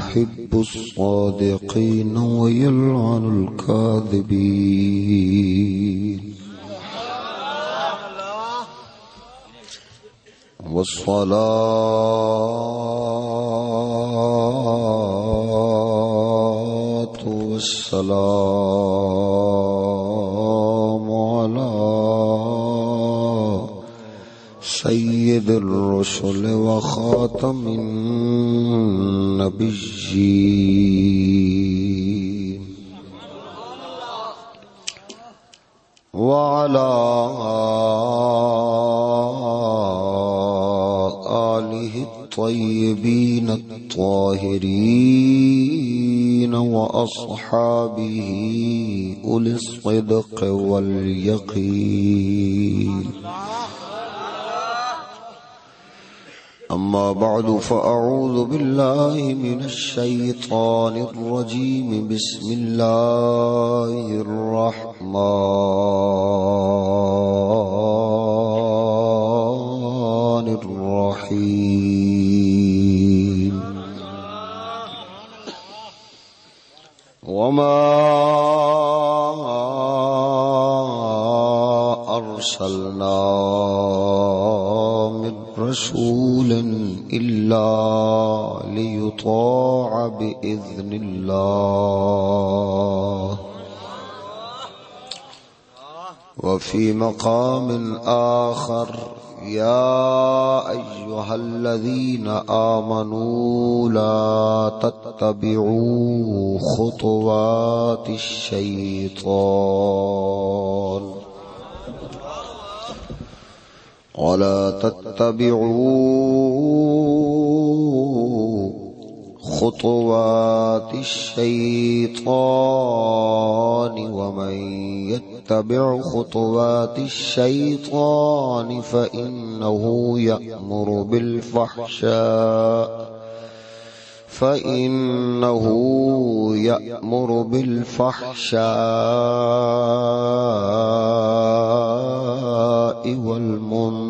يحب الصادقين ويلعن الكاذبين. والصلاة والسلام سيد الرسل وخاتم النبيين وعلى آله الطيبين الطاهرين وأصحابه أولي الصدق واليقين. أما بعد، فأعوذ بالله من الشيطان الرجيم. بسم الله الرحمن الرحيم. وما أرسلنا من رسول إلا ليطاع بإذن الله وفي مقام آخر يا أيها الذين آمنوا لا تتبعوا خطوات الشيطان ولا تتبعوا خطوات الشيطان ومن يتبع خطوات الشيطان فإنه يأمر بالفحشاء فإنه يأمر بالفحشاء والمنكر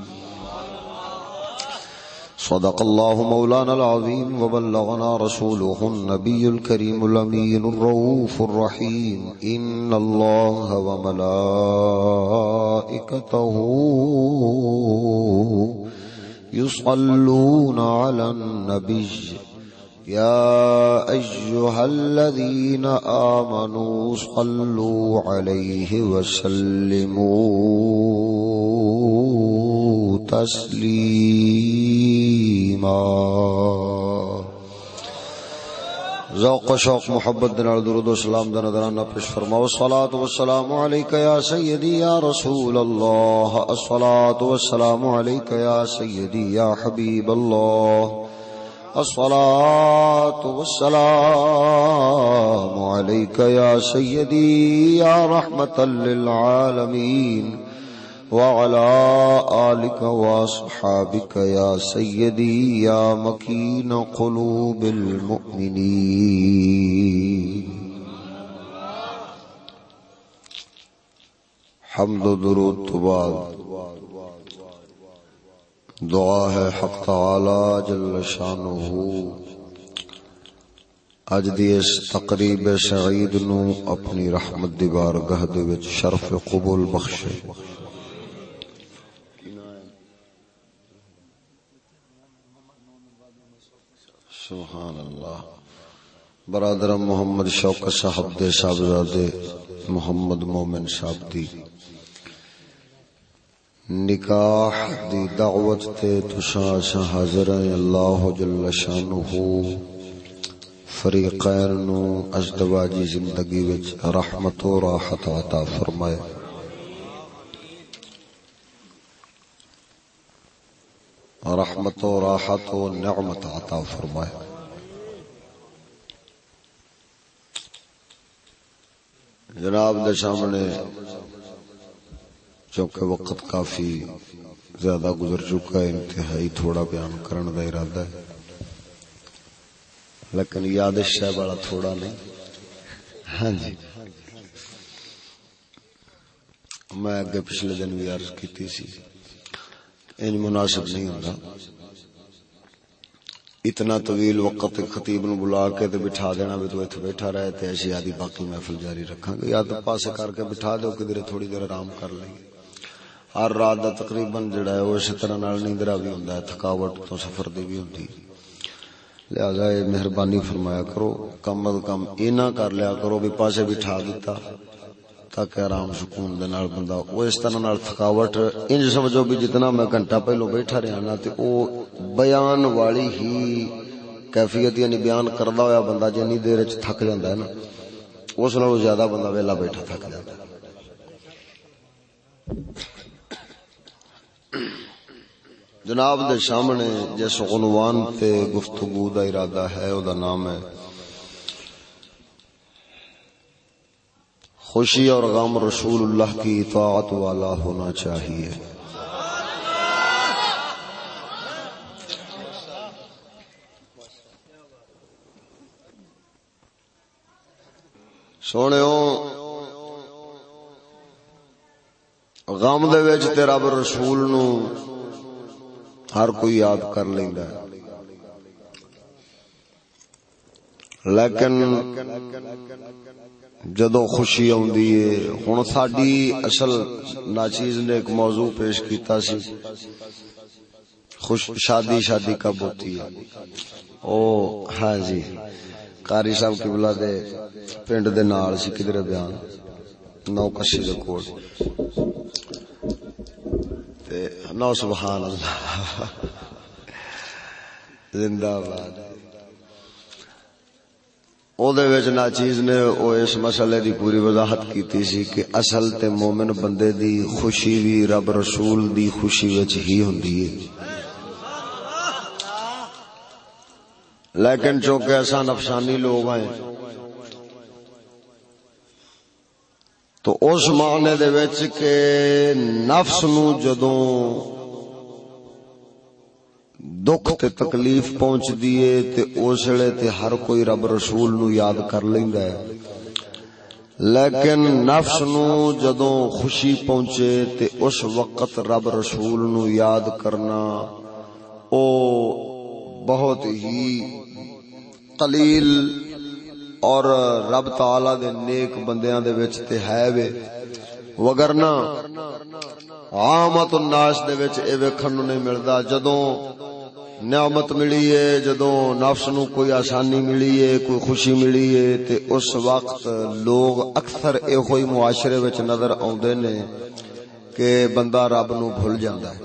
صدق الله مولانا العظيم وبلغنا رسوله النبي الكريم الأمين الروف الرحيم. إن الله وملائكته يصلون على النبي. يا أيها الذين آمنوا صلوا عليه وسلموا. تسليما ذوق و شوق، محبت دن درود و سلام دن درانہ پیش فرماو الصلاة والسلام علیکہ یا سیدی یا رسول اللہ۔ الصلاة والسلام علیکہ یا سیدی یا حبیب اللہ۔ الصلاة والسلام علیکہ یا سیدی یا رحمتا للعالمین۔ وعلى آلك وصحابك يا سيدي يا مكين قلوب المؤمنين. حمد و درود تو بعد. دعا ہے حق تعالی جل شانہ اج دی اس تقریب سعید نو اپنی رحمت دی بارگاہ دے وچ شرف قبول بخشے. سبحان اللہ برادر محمد شوق صاحب دے، صاحبزادے محمد مومن صاحب دی۔ نکاح دی دعوت تے تساں اساں حاضر ہیں، اللہ جل شانہ فریقین نو ازدواجی زندگی وچ رحمت و راحت عطا فرمائے۔ رحمت و راحت و نعمت عطا فرمائے۔ جناب دے سامنے چونکہ وقت کافی زیادہ گزر چکا ہے، انتہائی تھوڑا بیان کرنے کا ارادہ ہے۔ لیکن یادش ہے بڑا تھوڑا نہیں۔ ہاں جی۔ میں اگے پچھلے دن بھی عرض کی سی۔ ان مناسب نہیں ہوتا اتنا طویل وقت خطیب نو بلا کے تے بٹھا دینا بھی تو ایتھے بیٹھا رہے تے ایسی آدھی باقی محفل جاری رکھاں گے۔ یا تو پاسے کر کے بٹھا دو کدھر تھوڑی دیر آرام کر لیں۔ گے ہر رات دا تقریباً جڑا ہے، وہ اسی طرح نال نیندرا بھی ہوندا ہے، تھکاوٹ تو سفر دی بھی ہوندی لہذا یہ مہربانی فرمایا کرو، کم از کم اینا کر لیا کرو، بھی پاسے بٹھا دیتا تاکہ آرام سکون دے نال بندہ وہ اس طرح نال تھکاوٹ، انج سمجھو بھی جتنا میں گھنٹہ پہلو بیٹھا رہا نا، تے او بیان والی ہی کیفیت یعنی بیان کردا ہویا بندہ جنی دیر وچ تھک جاندا ہے نا، اس نالوں زیادہ بندہ ویلا بیٹھا تھک جاندا ہے۔ جناب دے سامنے جس عنوان تے گفتگو دا ارادہ ہے، او دا نام ہے خوشی اور غم رسول اللہ کی اطاعت والا ہونا چاہیے۔ سونے غم دے وچ تے رب رسول نو ہر کوئی یاد کر لیندا ہے۔ لیکن جدو خوشی آدھی ہے ہوں ساری اصل ناچیز نے ایک موضوع پیش کیتا سی۔ خوش، شادی شادی کب ہوتی ہے؟ او ہاں جی۔ کاری صاحب قبلہ دے پنڈ دے نال سی، کدھر بیان؟ نو کشی دے کوٹ تے، نو سبحان اللہ۔ زندہ باد ناچیز نے او اس مسئلے دی پوری وضاحت کیتی سی کہ اصل تے مومن بندے دی خوشی بھی رب رسول دی خوشی وچ ہی ہوندی ہے لیکن چونکہ ایسا نفسانی لوگ ہیں تو اس معنی دے وچ کہ نفس نو جدوں دکھ تے تکلیف پہنچ دیے تے اسلے تے ہر کوئی رب رسول نو یاد کر لیندا ہے لیکن نفس نو جدوں خوشی پہنچے تے اس وقت رب رسول نو یاد کرنا او بہت ہی قلیل اور رب تعالی دے نیک بندیاں دے وچ تے ہے وے وگرنا عامت الناس دے وچ اے ویکھن نو نہیں ملدا جدوں نعمت ملی ہے جدو نفس نو کوئی آسانی ملی ہے، کوئی خوشی ملی ہے، تے اس وقت لوگ اکثر اے ہوئی معاشرے وچ نظر آندے نے کہ بندہ رب نو بھول جاندا ہے۔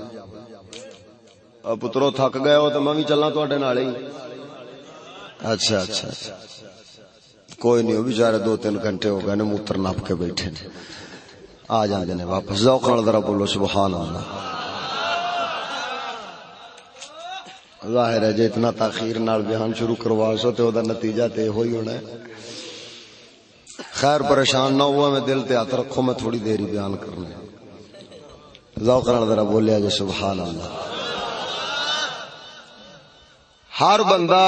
پترو، تھک گئے ہو تو میں بھی چلنا تواڈے نال ہی۔ اچھا اچھا, اچھا۔ کوئی نہیں بیچارے دو تین گھنٹے ہو گئے نے، موتر نپ کے بیٹھے نے۔ آ جاندے نے واپس۔ ذوق نال ذرا بولو، سبحان اللہ۔ ظاہر ہے جی اتنا تاخیر نال بیان شروع کروا سو تو دا نتیجہ تے ہوئی ہونا ہے۔ خیر پریشان نہ ہوا میں دل تے ہاتھ رکھو، میں تھوڑی دیر ہی بیان کرنا ذوق نال ذرا بولیا جی سبحان اللہ ہر بندہ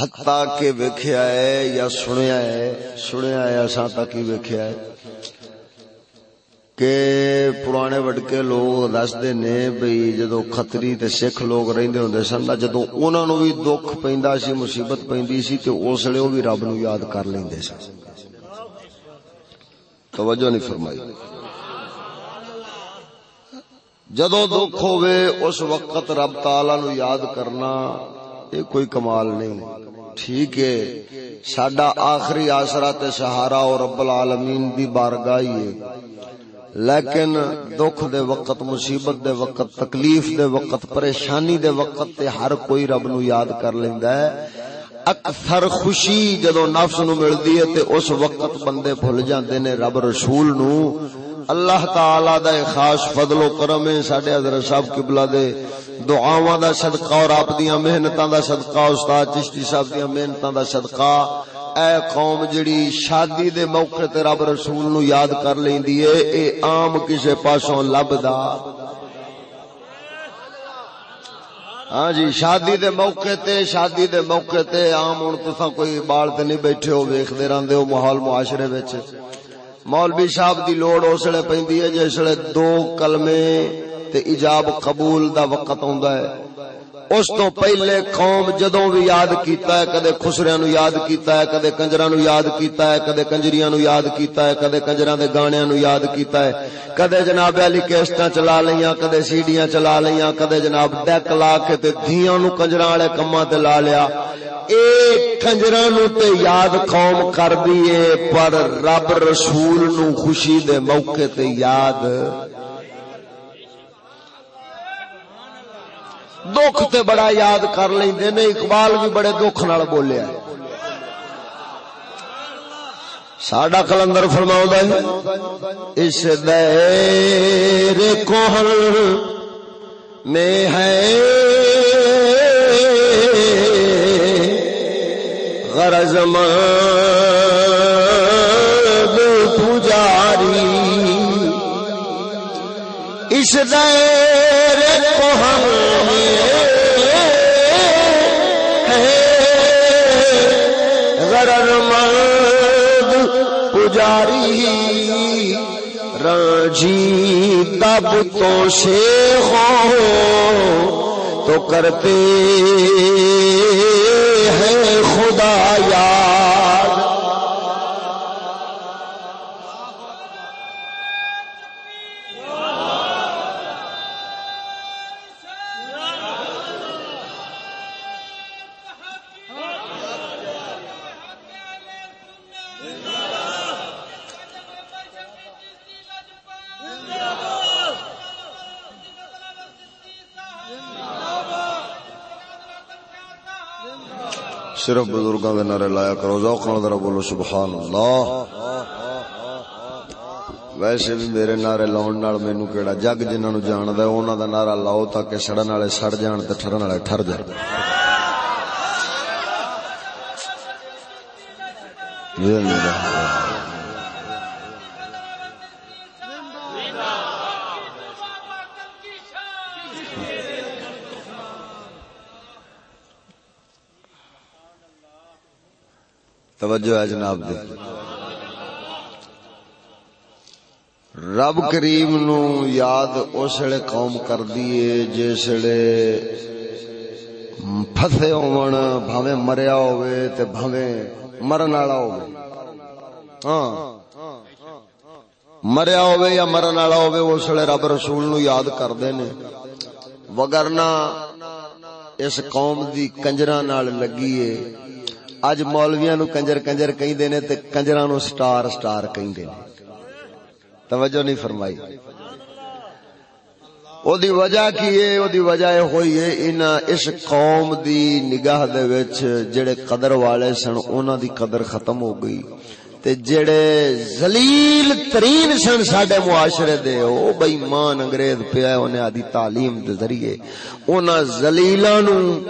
حتا کہ ویکھیا ہے یا سنیا ہے سنیا ہے، اساں تک ہی ویکھیا ہے۔ کہ پرانے وڈکے لوگ دستے نے بھئی جدو خطری تے سکھ لوگ رہندے ہوندے سن جدو انہاں نو بھی دکھ پیندا سی، مصیبت پیندی سی، تے اس لیے او بھی رب نو یاد کر لیندے سن۔ توجہ نہیں فرمائی۔ جدو دکھ ہوے اس وقت رب تعالی نو یاد کرنا اے کوئی کمال نہیں۔ ٹھیک ہے، ساڈا آخری آسرا تے سہارا اور رب العالمین دی بارگاہ ہی ہے۔ لیکن دکھ دے وقت، مصیبت دے وقت، تکلیف دے وقت، پریشانی دے وقت تے ہر کوئی رب نو یاد کر لیندا ہے۔ اکثر خوشی جدو نفس نو ملدی ہے تے اس وقت بندے بھول جاندے نے رب رسول نو۔ اللہ تعالی دا خاص فضل و کرم ہے ساڈے حضرت صاحب قبلہ دے۔ دعاواں دا صدقہ اور آپ دیاں محنتاں دا صدقہ، استاد چشتی صاحب دیاں محنتاں دا صدقہ۔ اے قوم جڑی شادی دے موقع تے رب رسول نو یاد کر لیندی اے اے عام کسے پاسوں لبدا۔ ہاں جی شادی دے موقع تے، شادی دے موقع تے عام ہن، تساں کوئی بال تے نہیں بیٹھے ہو ویکھدے رہندے ہو ماحول معاشرے وچ۔ مولوی صاحب دی لوڑ اسلے پیندی ہے جسلے دو کلمے تے ایجاب قبول دا وقت ہوندا ہے۔ اس تو پہلے قوم جدوں بھی یاد کیتا ہے، کدے خسریاں نو یاد کیتا ہے، کدے کنجراں نو یاد کیتا ہے، کدے کنجریاں نو یاد کیتا ہے، کدے کنجراں دے گانیاں نو یاد کیتا ہے۔ کدے جناب علی کیسٹاں چلا لیاں کدے سیڈیاں چلا لیاں کدے جناب ڈیک لا کے تے دھیاں نو کنجراں والے کماں تے لا لیا۔ اے کنجراں نو تے یاد قوم کر دیے پر رب رسول نو خوشی دے موقع تے یاد دکھ تے بڑا یاد کر لیندے نے، اقبال بھی بڑے دکھ نال بولیا ساڈا کلندر فرماؤں ہے، اس دیر کوہل میں ہے غرض مند پجاری۔ اس دیر کوہل جاری رجی تب تو شیخ تو کرتے ہیں خدا یاد صرف بزرگاں دے نعرے لایا کرو ذوق نال ذرا بولو سبحان اللہ ویسے بھی میرے نعرے لاؤن نال مینوں کیڑا جگ جنہاں نو جاندا ہے، انہاں دا نعرہ لاؤ تاکہ سڑن والے سڑ جان تے ٹھرن والے ٹھر جان۔ جی توجہ ہے جناب دے رب کریم نو یاد اس ویلے قوم کر دیے جس ویلے پھسے ہون، بھاویں مریا ہوئے تے بھاویں مرن والا ہوئے ہاں۔ مریا ہوئے یا مرن والا ہوئے اس رب رسول نو یاد کردے نے۔ وگرنا اس قوم دی کنجراں نال لگی ہے۔ اج مولویاں نو کنجر کنجر کہندے نے تے کنجراں نو سٹار سٹار کہندے نے۔ توجہ نہیں فرمائی۔ او دی وجہ کی ہے؟ او دی وجہ اے ہوئی ہے ان اس قوم دی نگاہ دے وچ جڑے قدر والے سن، انہاں دی قدر ختم ہو گئی۔ تے جڑے ذلیل ترین سن ساڈے معاشرے دے، او بے ایمان انگریز پیا انہاں آدی تعلیم دے ذریعے۔ انہاں ذلیلاں نو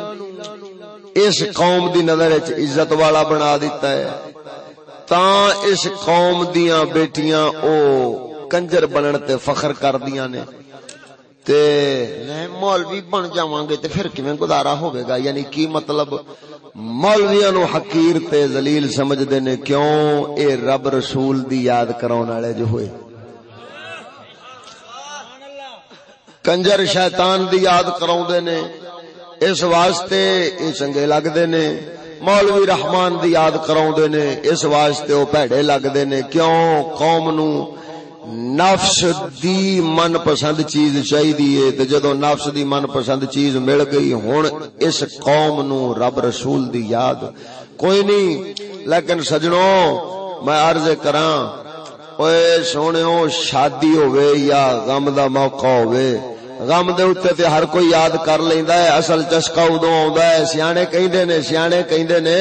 اس قوم دی نظر عزت والا بنا دیتا ہے۔ تا اس قوم دیاں بیٹیاں او کنجر بنن تے فخر کر دیاں نے۔ تے مولوی بن جاواں گے تے پھر کیویں گزارا ہوے گا؟ یعنی کی مطلب مولویاں نو حقیر تے ذلیل سمجھدے نے کیوں اے رب رسول دی یاد کراون والے جو ہوئے؟ کنجر شیطان دی یاد کراوندے نے۔ اس واسطے یہ چنگے لگتے نے، مولوی رحمان دی یاد کرا نے، اس واسطے وہ پیڑے لگتے نے، کیوں؟ قوم نو نفس دی من پسند چیز چاہیے تے جدو نفس دی من پسند چیز مل گئی ہوں اس قوم نو رب رسول دی یاد کوئی نہیں۔ لیکن سجنوں میں عرض کراں اوے سونےو شادی ہوئے یا غم دا موقع ہوئے غم دے اوتے تے ہر کوئی یاد کر لیندا ہے، اصل چسکا ادو آوندا ہے۔ سیانے کہندے نے، سیانے کہندے نے،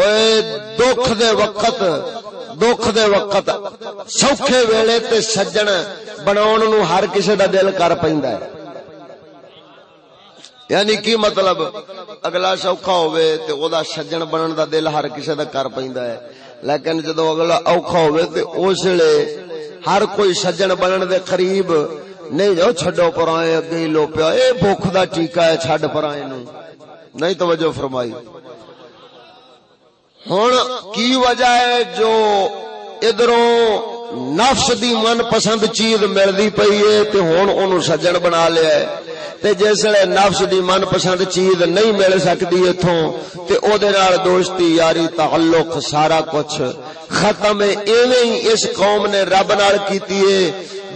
اوئے دکھ دے وقت، دکھ دے وقت سوکھے ویلے تے سجن بناون نو ہر کسے دا دل کر پیندا ہے۔ یعنی کی مطلب؟ اگلا سوکھا ہوئے تے او دا سجن بنن دا دل ہر کسے دا کر پیندا ہے۔ لیکن جدو اگلا اوکھا ہوئے تے اس لے ہر کوئی سجن بنن دے قریب نہیں جو چھڈو پرائے اگے لو پیا اے بھوک دا ٹیکا ہے، چھڈ پرائے نو۔ نہیں توجہ فرمائی۔ ہن کی وجہ ہے جو ادھروں نفس دی من پسند چیز ملدی پئی ہے تے ہن اونوں سجن بنا لیا ہے۔ تے جس جسے نفس دی من پسند چیز نہیں مل سکتی ایتھوں تے او دے نال دوستی، یاری، تعلق، سارا کچھ ختم ہے۔ ایویں ہی اس قوم نے رب نال کیتی ہے۔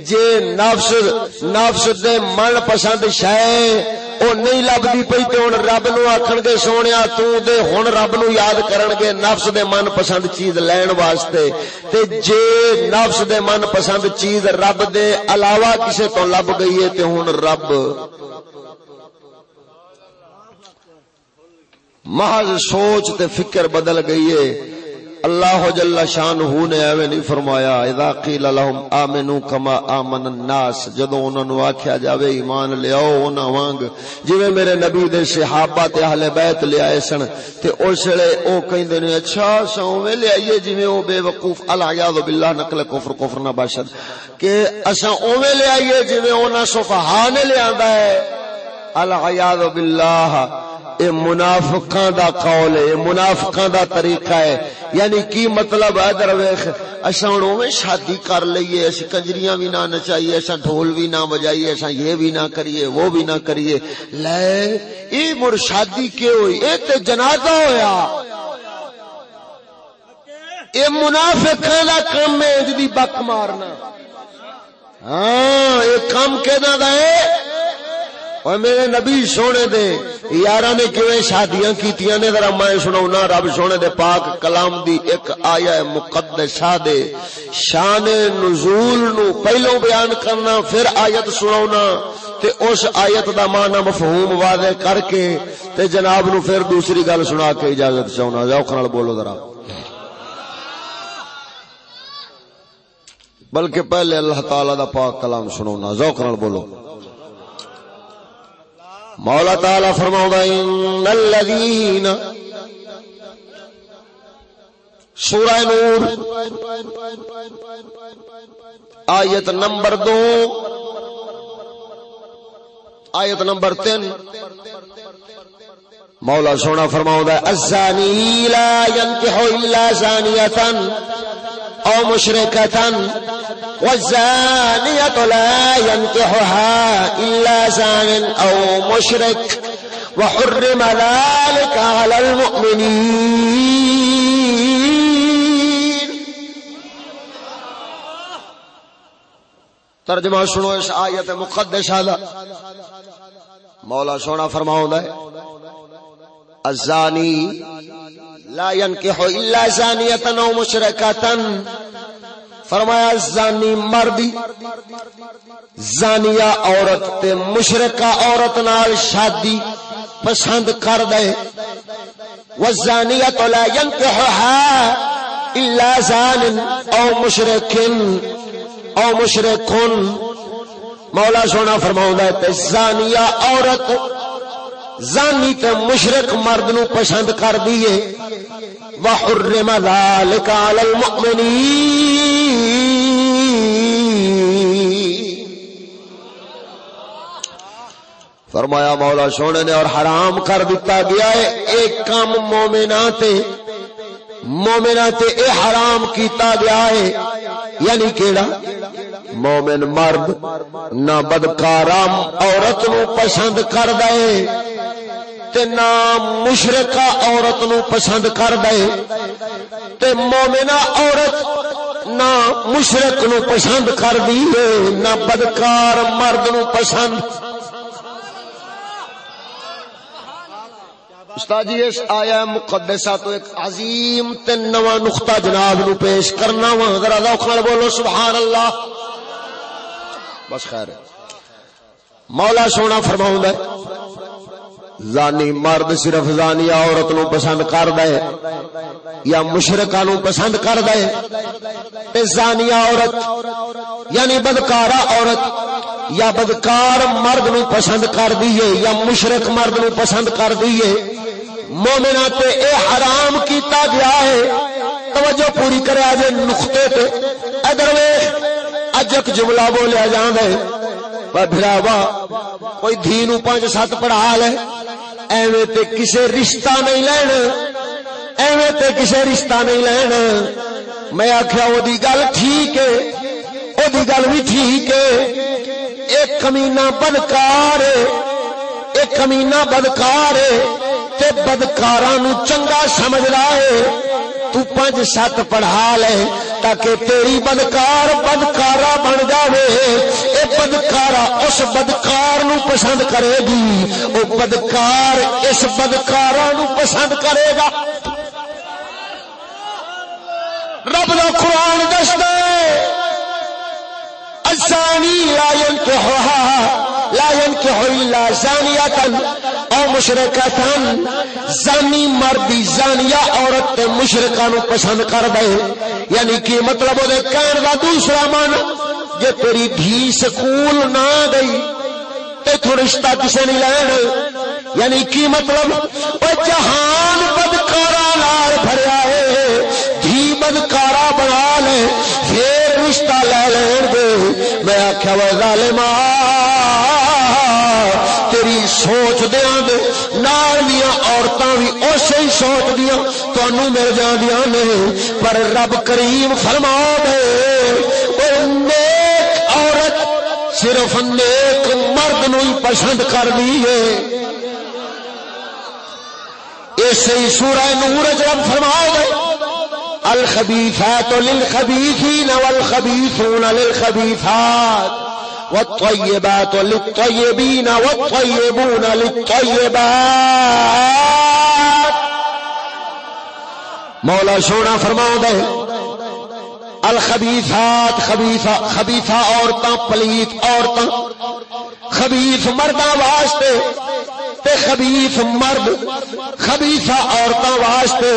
جے نفس نفس دے من پسند شے او نہیں لبدی پئی تے ہن رب نو آکھن گے سونیا، تو دے ہن رب نو یاد کرن گے نفس دے من پسند چیز لین واسطے۔ تے جے نفس دے من پسند چیز رب دے علاوہ کسے تو لب گئی ہے تے ہن رب۔ محض سوچ تے فکر بدل گئی ہے۔ اللہ جل شان ہو نے ایویں نہیں فرمایا، اذا قیل لهم امنو کما امن الناس، جدوں انہاں نو آکھیا جاوے ایمان لے آؤ انہاں وانگ جویں میرے نبی دے صحابہ تے اہل بیت لے آئے سن، تے اس ویلے او کہندے نے اچھا سوویں لے آئیے جویں او بے وقوف الیاذ باللہ، نقل کفر کفر نہ باشد، کہ اساں اوویں لے آئیے جویں انہاں صفہا نے لے آندا ہے الیاذ باللہ اے منافقاں دا قول ہے منافقاں دا طریقہ ہے یعنی کی مطلب ہے درویش اساں ہن اوویں شادی کر لئیے اس کنجریاں بھی نہ نچائیے، اساں ڈھول بھی نہ بجائیے، اساں یہ بھی نہ کریے، وہ بھی نہ کریے۔ لے اے مر شادی کیوں ہوئی؟ اے تے جنازہ ہویا۔ اے منافقاں دا کام ہے جدی بک مارنا۔ ہاں اے کام کیدا دا ہے اور میرے نبی سونے دے یارہ نے کیویں شادیاں کیتیاں نے؟ ذرا میں سناؤنا، رب سونے دے پاک کلام دی ایک آیا مقدسہ دے۔ شان نزول نو پہلو بیان کرنا، پھر آیت سناؤنا۔ تے اس آیت دا معنی مفہوم واضح کر کے تے جناب نو پھر دوسری گل سنا کے اجازت چاہنا۔ ذوق نال بولو ذرا۔ بلکہ پہلے اللہ تعالی دا پاک کلام سنونا ذوق نال بولو۔ مولا تعالی فرماؤں ان الذین سورہ نور، آیت نمبر دو، آیت نمبر تین۔ مولا سونا فرماؤں الزانی لا ينکح الا زانیتا او مشرکتا والزانية لا ينكحها إلا زان أو مشرك، وحرم ذلك على المؤمنين. ترجمہ سنو اس آیت مقدس دا۔ مولا سونا فرماؤں دے۔ الزانی لا ينكح إلا زانية أو مشركة فرمایا، زانی مردی، زانیہ عورت تے مشرقہ عورت نال شادی پسند کر دے والزانیہ لا ينكحها الا زان او مشرک او مشرکن مولا سونا فرماؤں ہے تے زانیہ عورت زانی تے مشرک مرد نو پسند کر دیے وحرم ذلك على المؤمنين۔ فرمایا مولا سونے نے اور حرام کر دیتا گیا ہے۔ ایک کام مومنا تے مومنا تے اے حرام کیتا گیا ہے۔ یعنی کیڑا؟ مومن مرد نہ بدکارام عورت نو پسند کر دے۔ تے نہ مشرقہ عورت نو پسند کر دے۔ تے مومنا عورت نہ مشرق نو پسند کر دی نہ بدکار مرد نو پسند۔ استاد جی اس آیا مقدسہ تو ایک عظیم تے نواں نقطہ جناب نو پیش کرنا وا۔ ذرا ذوق نال بولو سبحان اللہ بس خیر۔ مولا سونا فرماؤں ہے زانی مرد صرف زانی عورت نو پسند کر دے یا مشرقہ نو پسند کر دے تے زانی عورت یعنی بدکارا عورت، یا بدکار مرد نو پسند کر دیئے یا مشرق مرد نو پسند کر دیئے مومنہ تے اے حرام کیتا گیا ہے۔ توجہ پوری کرے آجے نقطے تے۔ ادھر اجک جملہ بولیا جان دے بھراوا کوئی دھی نو پانچ سات پڑھا لے ایویں تے کسے رشتہ نہیں لینا ایویں تے کسے رشتہ نہیں لینا میں آخیا وہ گل ٹھیک ہے وہ گل بھی ٹھیک ہے ایک کمینا بدکار ایک کمینا بدکار تے بدکارا نو چنگا سمجھ رہا ہے تو پنج سات پڑھا لے تاکہ تیری بدکار بدکارا بن جاوے۔ اے بدکارا اس بدکار نو پسند کرے گی۔ او بدکار اس بدکارا نو پسند کرے گا۔ رب دا قرآن دس دے ازانی لا ينكحها لا ينكح الا زانیہ او مشرکتن زانی مردی زانیا عورت تے مشرکا نو پسند کر دے۔ یعنی کی مطلب وہ کہن دا دوسرا من، جے تیری دھی سکول نہ گئی تے تو رشتہ کسے نہیں لین۔ یعنی کی مطلب؟ وہ جہان بدکارا نال بھریا ہے، دھی بدکارا بنا لے، پھر رشتہ لے لین دے میں آخیا وہ ظالمان تیری سوچ دیا دیا بھی اسی سوچ دیا تنوع مل جاندیا نہیں، پر رب کریم فرما دے نیک عورت صرف نیک مرد نو ہی پسند کر دی ہے اسی سورہ نور رب فرما دے، الخبیثات للخبیثین والخبیثون للخبیثات۔ والطيبات للطيبين والطيبون للطيبات. مولا سونا فرماؤں دے، الخبیثات خبیثہ خبیثہ عورتاں، پلیت عورتاں، خبیث مرداں واسطے تے خبیث مرد، خبیثہ عورتاں واسطے،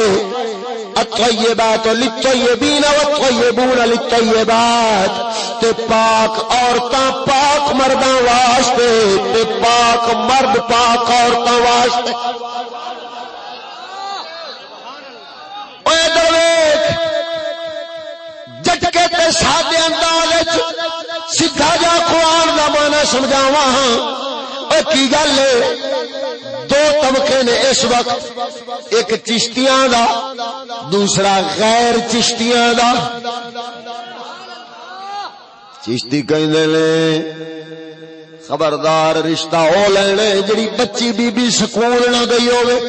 الطیبات للطیبین والطیبون للطیبات، تے پاک عورتاں پاک مرداں واسطے، تے پاک مرد پاک عورتاں واسطے۔ جٹکے تے سادے انداز وچ سیدھا جا قرآن کا مانا سمجھاوا ہاں۔ کی گل دو طبقے نے اس وقت ایک چشتیاں دا دوسرا غیر چشتیاں دا چشتی کہ خبردار رشتہ ہو لینے جڑی بچی بی بی سکول نہ گئی ہوئے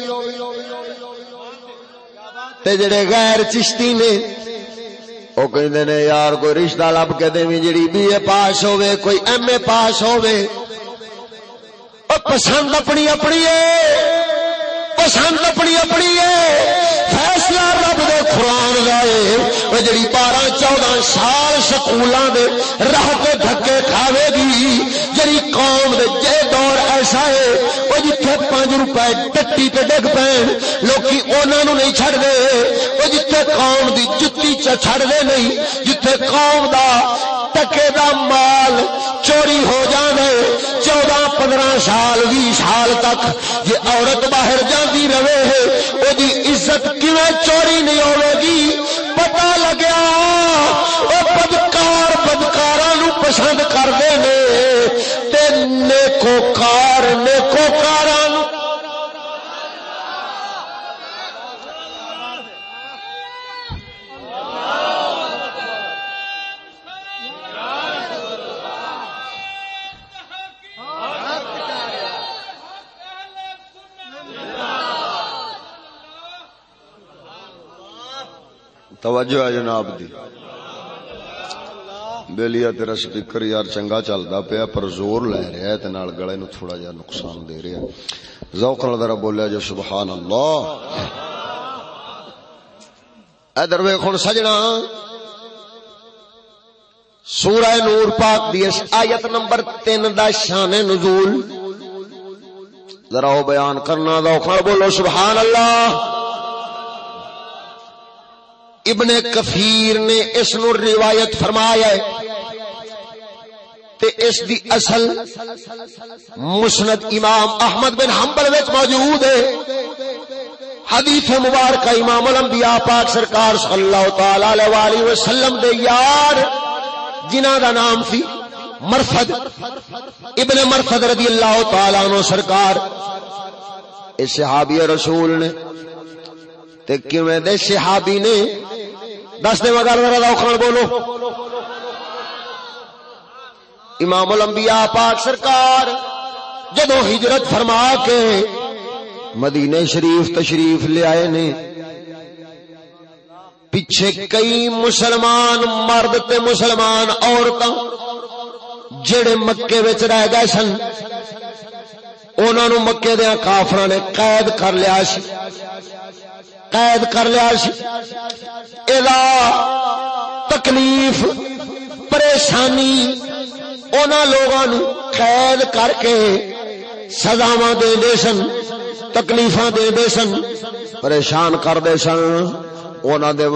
تے جڑے غیر چشتی نے وہ کہندے نے یار کوئی رشتہ لب کے دیں جڑی بی اے پاس ہوئے کوئی ایم اے پاس ہوئے پسند اپنی اپنی ہے۔ پسند اپنی اپنی ہے۔ فیصلہ رب دے قرآن لائے وہ جڑی بارہ چودہ سال سکولوں دے راہ کے دھکے کھاوے گی جڑی قوم دے جے دور ایسا ہے، وہ جتھے پانچ روپے ٹٹی پہ ڈگ پین، لوکی انہوں نہیں چھڑ دے۔ وہ جتھے قوم دی جتی چھڑ دے نہیں، جتھے قوم دا ٹکے دا مال چوری ہو جانے چودہ، پندرہ سال بھی سال تک یہ عورت باہر جاتی رہے وہ عزت کیویں چوری نہیں ہوگی توجہ ہے جناب دی۔ بیلیا تیرا سپیکر یار چنگا چلدا پیا، پر زور لے رہا ہے تے نال گلے نو تھوڑا جہا نقصان دے رہا ہے۔ ذوق نال ذرا بولیا جو سبحان اللہ ادھر ویکھ ہن سجنا۔ سورہ نور پاک دی آیت نمبر 3 دا شان نزول۔ ذرا وہ بیان کرنا دو بولو سبحان اللہ ابن کفیر نے اس نو روایت فرمایا ہے تے اس دی اصل مسند امام احمد بن حنبل وچ موجود ہے۔ حدیث مبارکہ امام الانبیاء پاک سرکار صلی اللہ تعالی علیہ والہ وسلم دے یار، جنہاں دا نام سی مرفد۔ ابن مرفد رضی اللہ تعالی عنہ سرکار۔ اس صحابی رسول نے، تے کیویں دے صحابی نے دس دے مگر ذرا بولو۔ امام الانبیاء پاک سرکار جدو ہجرت فرما کے مدینے شریف تشریف لے آئے نے، پیچھے کئی مسلمان مرد تے مسلمان عورتاں جڑے مکے وچ رہ گئے سن، انہاں نو مکے دے کافراں نے قید کر لیا سی۔ قید کر لیا سی۔ ادا تکلیف، پریشانی لوگوں قید کر کے سزاوا دے دے سن تکلیف دے دے سن، پریشان کر دے سن۔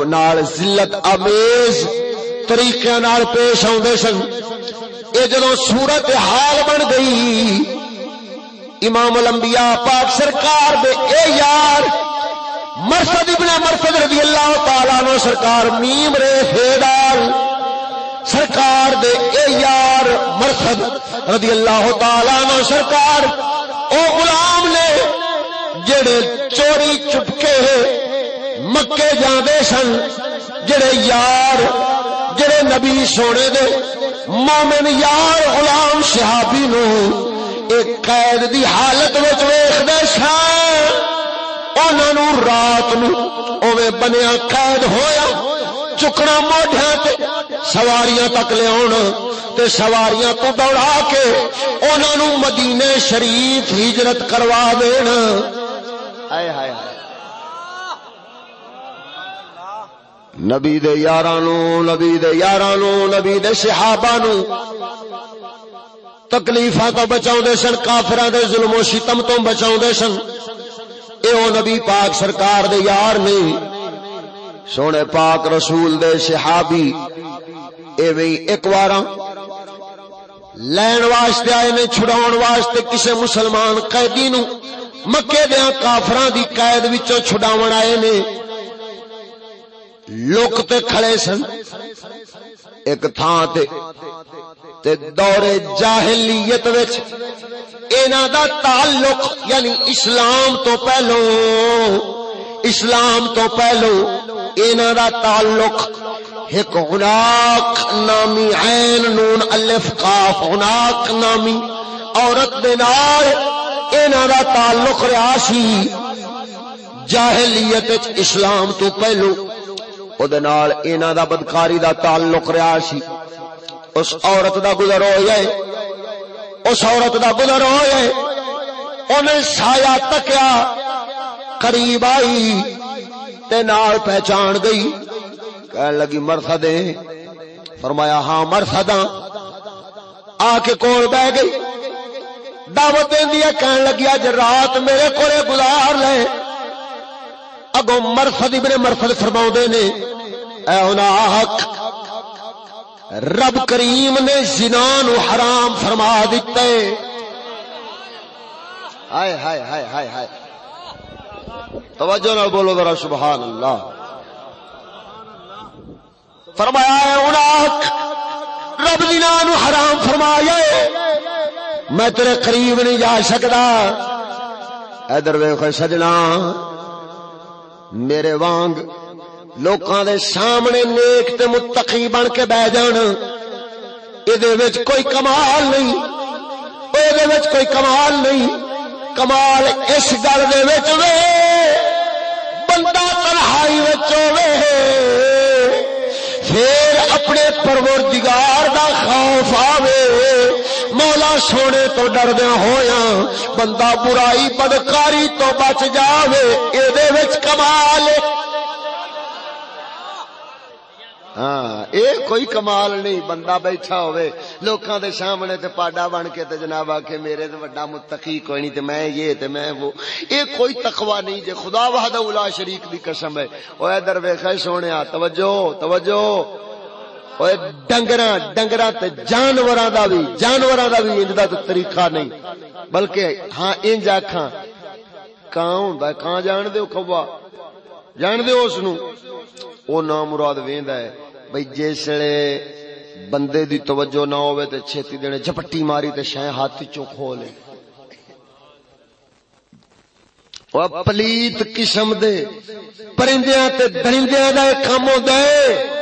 نال ذلت، امیز طریقے نال پیش آدھے سن۔ یہ جدو صورت حال بن گئی، امام الانبیاء پاک سرکار دے اے یار مرسد ابن مرسد رضی اللہ تعالیٰ نو سرکار میم رے فیدال سرکار دے اے یار مرسد رضی اللہ تعالی نو سرکار او غلام نے جڑے چوری چپکے مکے جاندے سن، جڑے یار، جڑے نبی سونے دے مومن یار غلام صحابی نو ایک قید دی حالت وچ ویکھدے سن۔ انہاں نو رات نو اوے بنیا قید ہویا، چکنا موڈیا سواریاں تک لیا تے سواریاں تو دوڑا کے انہوں مدینے شریف ہجرت کروا دینا نبی دے یارانو نبی دے یارانو نبی دے صحابہ نو تکلیفاں تو بچاؤ دے سن کافران دے ظلم و شتم تو بچاؤ دے سن۔ اے او نبی پاک سرکار دے یار نہیں سونے پاک رسول دے صحابی ایویں ایک بار لین واسطے آئے نے چھڑاؤن واسطے کسے مسلمان قیدی نو، مکے دیاں کافراں دی قید وچوں چھڑاون آئے نے۔ لوک تے کھڑے سن۔ ایک تھان تے تے دور جاہلیت وچ اینا دا تعلق یعنی اسلام تو پہلو، اسلام تو پہلو اینا دا تعلق ایک ہناک نامی عین نون الف قاف، ہناک نامی عورت دے نال اینا دا تعلق ریاسی جاہلیت اسلام تو پہلو او دے نال دا بدکاری دا تعلق ریاسی اس عورت دا گزر ہو جائے اس عورت دا گزر ہو جائے انہیں سایہ تکیا قریب آئی تے نال پہچان گئی کہنے لگی مرسد فرمایا ہاں مرسد آ کے کول بہ گئی دعوت دینی کہنے لگی اج رات میرے کو گزار لے اگو مرسد ابن مرسد فرما نے، اے حق رب کریم نے زنا نو حرام فرما دیتے ہائے ہائے ہائے ہائے ہائے۔ توجہ نہ بولو ذرا سبحان اللہ فرمایا اناک رب دینا نو حرام فرمایا میں تیرے قریب نہیں جا سکتا۔ ادھر ویخ سجنا۔ میرے وانگ لوکاں دے سامنے نیک تے متقی بن کے بہ جان۔ یہ کوئی کمال نہیں۔ یہ کوئی کمال نہیں۔ کمال اس گل دے بندہ تنہائی پھر اپنے پروردگار دا خوف آوے۔ مولا سونے تو ڈردیا ہویا بندہ برائی بدکاری تو بچ جاوے یہ کمال ہاں اے کوئی کمال نہیں، بندہ بیٹھا ہوئے لوکاں دے سامنے تے پاڈا بن کے تے جناب آ کے میرے تے بڑا متقی کوئی نہیں، تے میں یہ تے میں وہ۔ اے کوئی تقوی نہیں، جے خدا وحدہ الا شریک دی قسم ہے۔ او ادھر ویکھے سونیا توجہ توجہ۔ اوے ڈنگراں ڈنگراں تے جانوراں دا وی جانوراں دا وی انج دا طریقہ نہیں بلکہ ہاں انج آکھاں کاں ہوندا کاں جان دیو کھوا جان دیو اس نو او نام مراد ویندا ہے بھئی جسلے بندے دی توجہ نہ ہوئے تے چھتی دینے جپٹی ماری تے شاہ ہاتھ چوں کھولے وہ پلیت قسم دے پرندیاں تے درندیاں دا ایک کام ہوندا ہے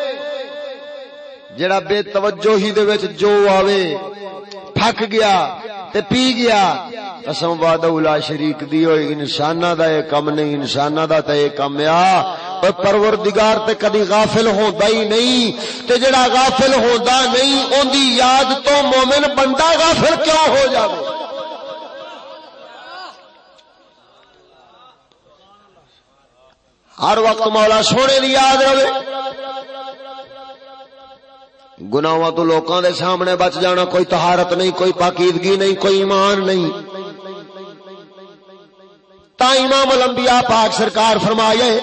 جڑا بے توجہ ہی دے وچ جو آوے، پھک گیا تے پی گیا، قسم وعد اولا شریک دی ہوئی انسانہ دا ایک کم نہیں انسانہ دا تے ایک کم یا اور پروردگار تے کدی غافل ہوندا ہی نہیں۔ تے جڑا غافل ہوندا نہیں، اون دی یاد تو مومن بندہ غافل کیوں ہو جاوے؟ ہر وقت مولا سونے دی یاد رہے۔ گناواں تو لوکاں دے سامنے بچ جانا کوئی طہارت نہیں، کوئی پاکیدگی نہیں، کوئی ایمان نہیں۔ تا امام الانبیاء پاک سرکار فرمائے،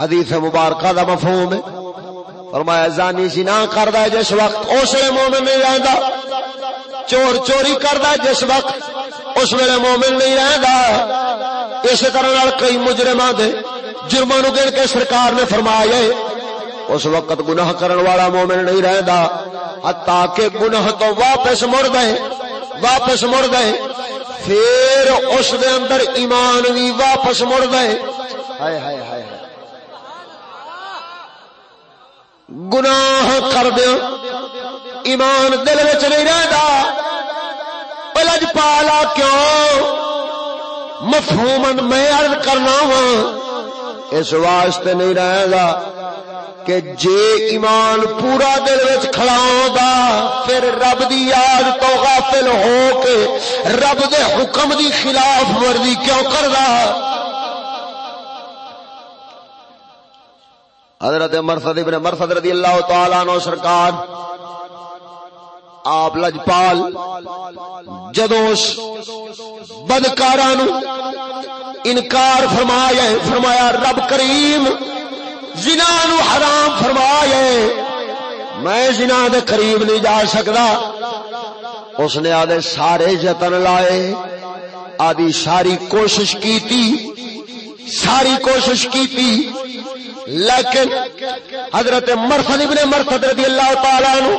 حدیث مبارکہ دا مفہوم ہے۔ فرمایا، زانی زنا کردا ہے جس وقت اس ویلے مومن نہیں رہندا۔ چور چوری کردا ہے جس وقت اس ویلے مومن نہیں رہندا۔ اس طرح نال کئی مجرماں دے جرماں نو گن کے سرکار نے فرمایا اس وقت گناہ کرن والا مومن نہیں رہندا حتا کہ گناہ تو واپس مڑ گئے، واپس مڑ گئے، پھر اس دے اندر ایمان بھی واپس مڑ گئے۔ ہائے ہائے ہائے گناہ کر دیا ایمان دل وچ نہیں رہندا۔ پلج پالا کیوں؟ مفہومن میں عرض کرنا وا، اس واسطے نہیں رہے گا کہ جے ایمان پورا دل وچ کھڑاؤں دا پھر رب دی یاد تو غافل ہو کے رب دے حکم دی خلاف ورزی کیوں کردا؟ حضرت مرسد ابن مرسد رضی اللہ تعالی عنہ سرکار، آپ لجپال، جدوش بدکارا نو انکار فرمایا فرمایا، رب کریم زنا نو حرام فرمایا میں زنا دے قریب نہیں جا سکتا۔ اس نے آدھے سارے جتن لائے۔ آدھی ساری کوشش کیتی۔ ساری کوشش کیتی۔ لیکن حضرت مرفد ابن مرفد رضی اللہ تعالیٰ نو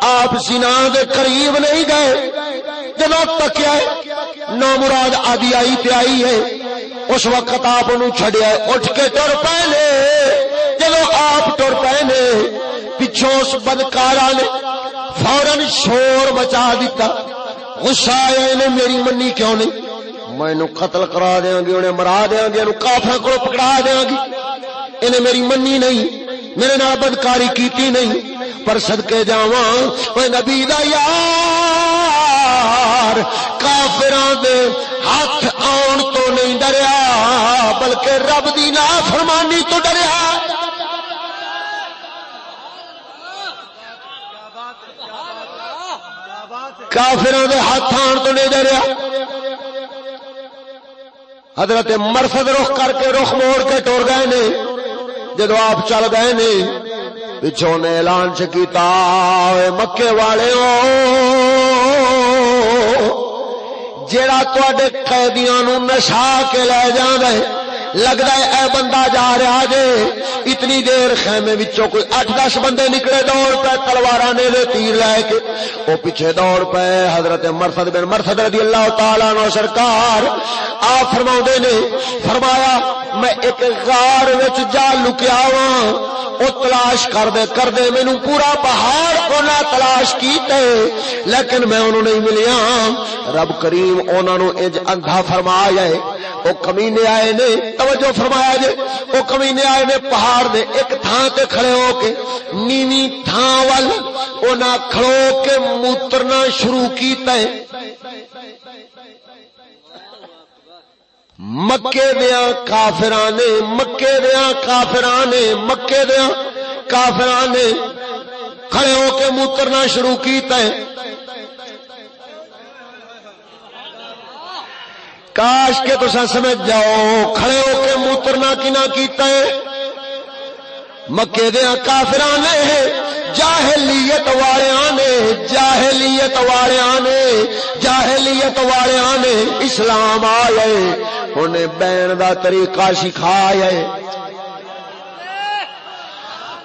آپ زنا دے قریب نہیں گئے۔ جب تک نو مراد آدھی آئی تے آئی ہے۔ اس وقت آپ چھڑیا اٹھ کے ٹر پہلے۔ جب آپ ٹر پہلے، پچھوں اس بدکارا نے فورن شور مچا دیتا۔ غصہ آیا انہیں، میری منی کیوں نہیں؟ میں قتل کرا دیا گی، انہیں مرا دیا گی کافر کو پکڑا دیا گی۔ انہیں میری منی نہیں، میرے نال بدکاری کیتی نہیں۔ پر صدقے جاواں۔ نبی دا یار۔ کافراں دے ہاتھ آن تو نہیں ڈریا، بلکہ رب دی نافرمانی تو ڈریا۔ کافراں دے ہاتھ آن تو نہیں ڈریا۔ حضرت مرفد رخ کر کے رخ موڑ کے ٹور گئے نے۔ جدو آپ چل گئے نے پچھوں نے اعلان چکیتا مکے والے جڑا تے قیدیاں نو نشا کے لے جان لگتا ہے اے بندہ جا رہا جے۔ اتنی دیر خیمے وچوں کوئی اٹھ دس بندے نکلے دوڑ پہ تلوار نے دے تیر لے کے۔ وہ پیچھے دوڑ پے، حضرت مرفد بن مرفد رضی اللہ تعالی نو سرکار۔ آ فرما نے، فرمایا، میں ایک غار وچ جا لکیا وا او تلاش کر دے کر دے مینو پورا پہاڑ اونا تلاش کیتے، لیکن میں انہوں نہیں ملیا۔ رب کریم انہوں نے انج اندھا فرمایا ہے۔ وہ کمینے آئے نے توجہ فرمایا جے، وہ کمینے آئے نے پہاڑ دے، ایک تھان تے کھڑے ہو کے نیوی تھان وال اونا کھڑو کے موترنا شروع کیتا ہے۔ مکے دیا کافرانے مکے دیا کافرانے مکے دیا کافر کھڑے ہو کے موترنا شروع کیتا ہے۔ کاش کے تو سمجھ جاؤ، کھڑے ہو کے موترنا کنا کیتا ہے۔ مکے دیا کافران نے، جاہلیت والے نے، جاہلیت والے نے، جاہلیت والے نے اسلام آئے۔ انہیں بین دا طریقہ سکھایا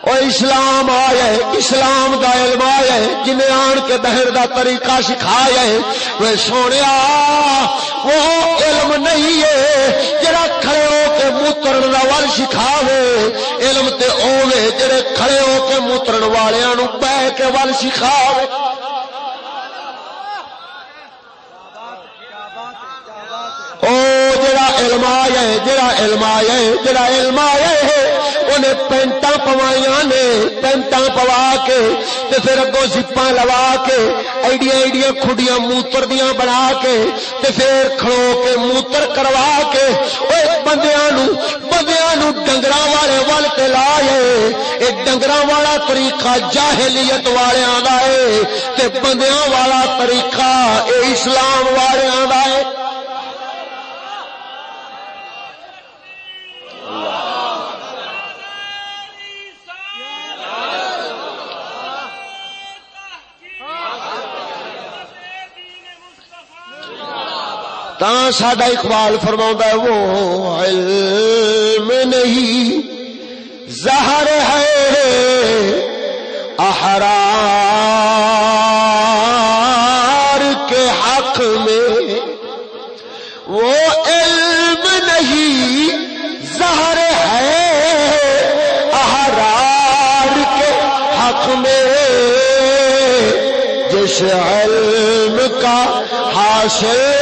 او اسلام آیا ہے، اسلام دا علم آیا ہے، جنہیں آن کے بہر دا طریقہ سکھایا ہے۔ وہ سونے وہ علم نہیں ہے، جڑا کھڑے ہو کے موترن دا ول سکھاوے۔ علم تے اوے جڑے کھڑے ہو کے موترن والیاں نو بہ کے ول سکھاوے۔ او جڑا علم آیا ہے، جڑا علم آیا ہے، جڑا علم آیا ہے۔ انہیں پینٹا پوائیاں نے پینٹا پوا کے تے پھر اگوں زپا لوا کے ایڈیا ایڈیا کھڈیاں موتر دیاں بنا کے تے پھر کھڑو کے موتر کروا کے اوے بندیاں نو بندیاں نو ڈنگراں والے ول تے لائے۔ اے ڈنگراں والا طریقہ جاہلیت والیاں دا اے، تے بندیاں والا طریقہ اے اسلام والیاں دا اے۔ تا ساڈا اقبال فرما ہے وہ علم نہیں زہر ہے احرار کے حق میں وہ علم نہیں زہر ہے احرار کے حق میں جس علم کا حاصل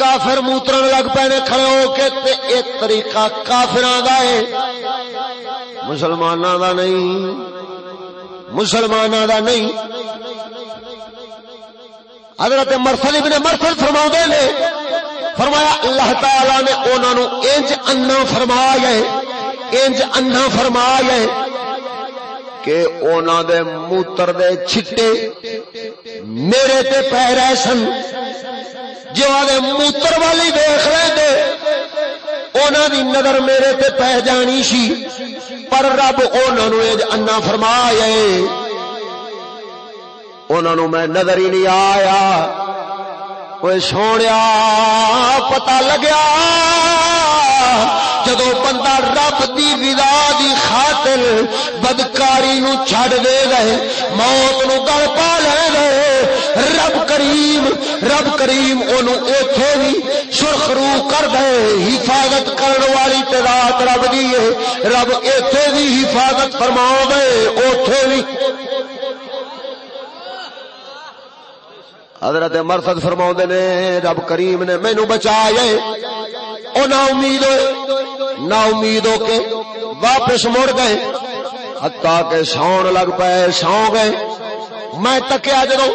کافر موتر لگ پے کھڑے ہو کے ایک طریقہ کافر مسلمان دا نہیں۔ مسلمان دا نہیں۔ حضرت مرسل ابن مرسل فرما نے، فرمایا اللہ تعالی نے انہوں انج انا فرمایا انج انا فرمایا کہ اونا دے موتر دے چھٹے میرے تے پہ رہ سن۔ جو آدھے موتر والی دیکھ لیں دے، اونا دی نظر میرے تے پہ جانی شی۔ پر رب اونا نو ایج انا فرمائے اونا نو میں نظر ہی نہیں آیا۔ کوئی سونیا پتہ لگیا جدو بندہ رب دی رضا دی خاطر بدکاری نو چھڑ دے گئے موت نو گل پا لے گئے رب کریم رب کریم اونوں ایتھے بھی سرخرو کر دے حفاظت کرن والی تے رات رب دی ہے رب ایتھے بھی حفاظت فرماؤ دے اوتھے بھی حضرت مرسد فرما نے، رب کریم نے مینو بچایا او نا امید ہوئے، نا امید ہو کے واپس مڑ گئے۔ ہتا کے ساؤن لگ پائے سو گئے۔ میں تکیا جدو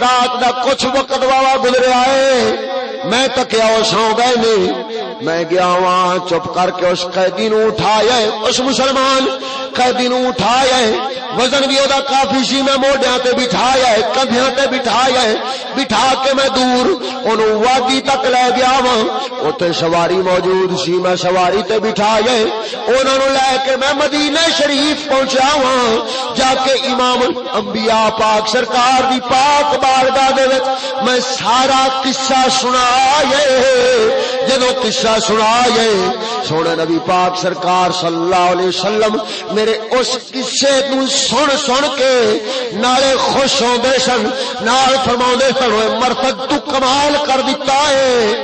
رات دا کچھ وقت واوا گزریا ہے، میں تکیا وہ سو گئے نہیں میں گیا وہاں چپ کر کے اس قیدی نو اٹھایا اس مسلمان قیدی نو اٹھایا وزن بھی وہ کافی سی، میں موڈیا تے بٹھایا ہے، کندھیاں تے بٹھایا ہے۔ بٹھا کے میں دور، انہوں وادی تک لے گیا ہاں۔ وا اتنے سواری موجود سی، میں سواری تے بٹھایا ہے۔ انہوں نے لے کے میں مدینہ شریف پہنچا وا جا کے امام انبیاء پاک سرکار دی پاک بارگاہ دے وچ میں سارا قصہ سنا جدو قصہ سنا سونے نبی پاک سرکار صلی اللہ علیہ وسلم میرے اس قصے نو سن سن کے نالے خوش ہوندے سن، نال فرما سن مرتد تو کمال کر دیتا ہے۔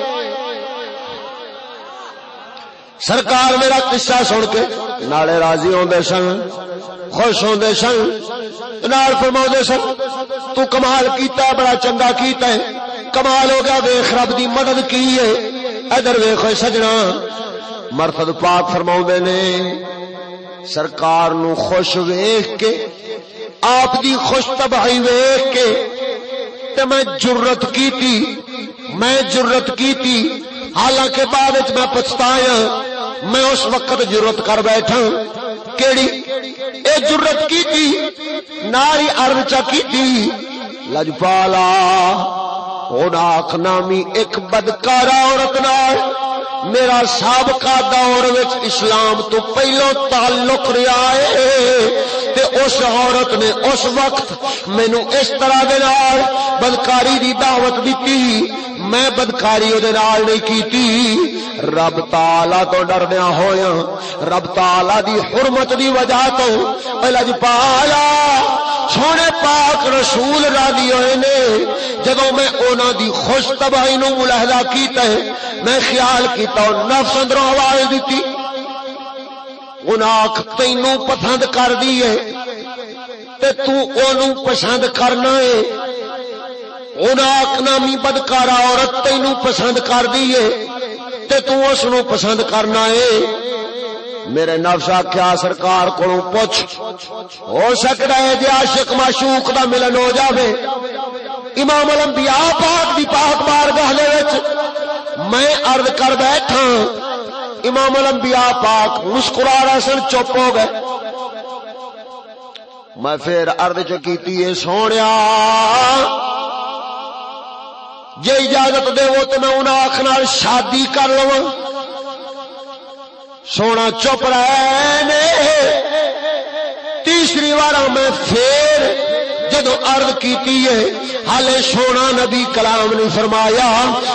سرکار میرا قصہ سن کے نالے راضی ہوندے سن، خوش ہوندے سن، نال فرما سن، تو کمال کیتا ہے بڑا چنگا کیتا ہے۔ کمال ہو گیا ویخ رب دی مدد کی ہے۔ ادھر ویخ سجنا۔ مرفد پاک فرما نے، سرکار نو خوش ویخ کے، آپ دی خوش تباہی ویخ کے، تے میں جرت کی تھی میں جرت کی تھی حالانکہ بعد میں پچھتایا، میں اس وقت جرت کر بیٹھا۔ کیڑی؟ اے جرت کی تھی ناری ارد چا کی تھی لجپالا۔ اوڈاک نامی ایک بدکارا عورت نال۔ میرا سابقہ دور وچ اسلام تو پہلو تعلق رہا ہے۔ تے اس عورت نے اس وقت مینو اس طرح دے نال بدکاری دی دعوت دیتی۔ میں بدکاری دے نال نہیں کیتی۔ رب تعالی تو ڈردیا ہویا رب تعالی دی حرمت دی وجہ تو پہلا جی پایا۔ سونے پاک رسول راضی ہوئے نے۔ جدو میں اونا دی خوش تباہی نو ملاحظہ کیتا ہے، میں خیال کیتا ہوں نفس اندروں آواز دیتی اناک تینوں پسند کر دیئے تے تو اونوں پسند کرنا ہے اناک نامی بدکارا عورت تینوں پسند کر دیئے تے تو اس پسند کرنا ہے میرے نفس آخیا سرکار کو پوچھ ہو سکتا ہے جی عاشق معشوق دا ملن ہو جاوے امام الانبیاء پاک دی پاک بار گہلے وچ میں عرض کر بیٹھا امام الانبیاء پاک مسکرا رہے سن، چپ ہو گئے۔ میں پھر ارد چکی ہے سونے جی اجازت دے وہ تو میں انہیں آخنا شادی کر لوا سونا چپ رہے تیسری بار میں پھر جدو ارد کی ہالے سونا نبی کلام نہیں فرمایا۔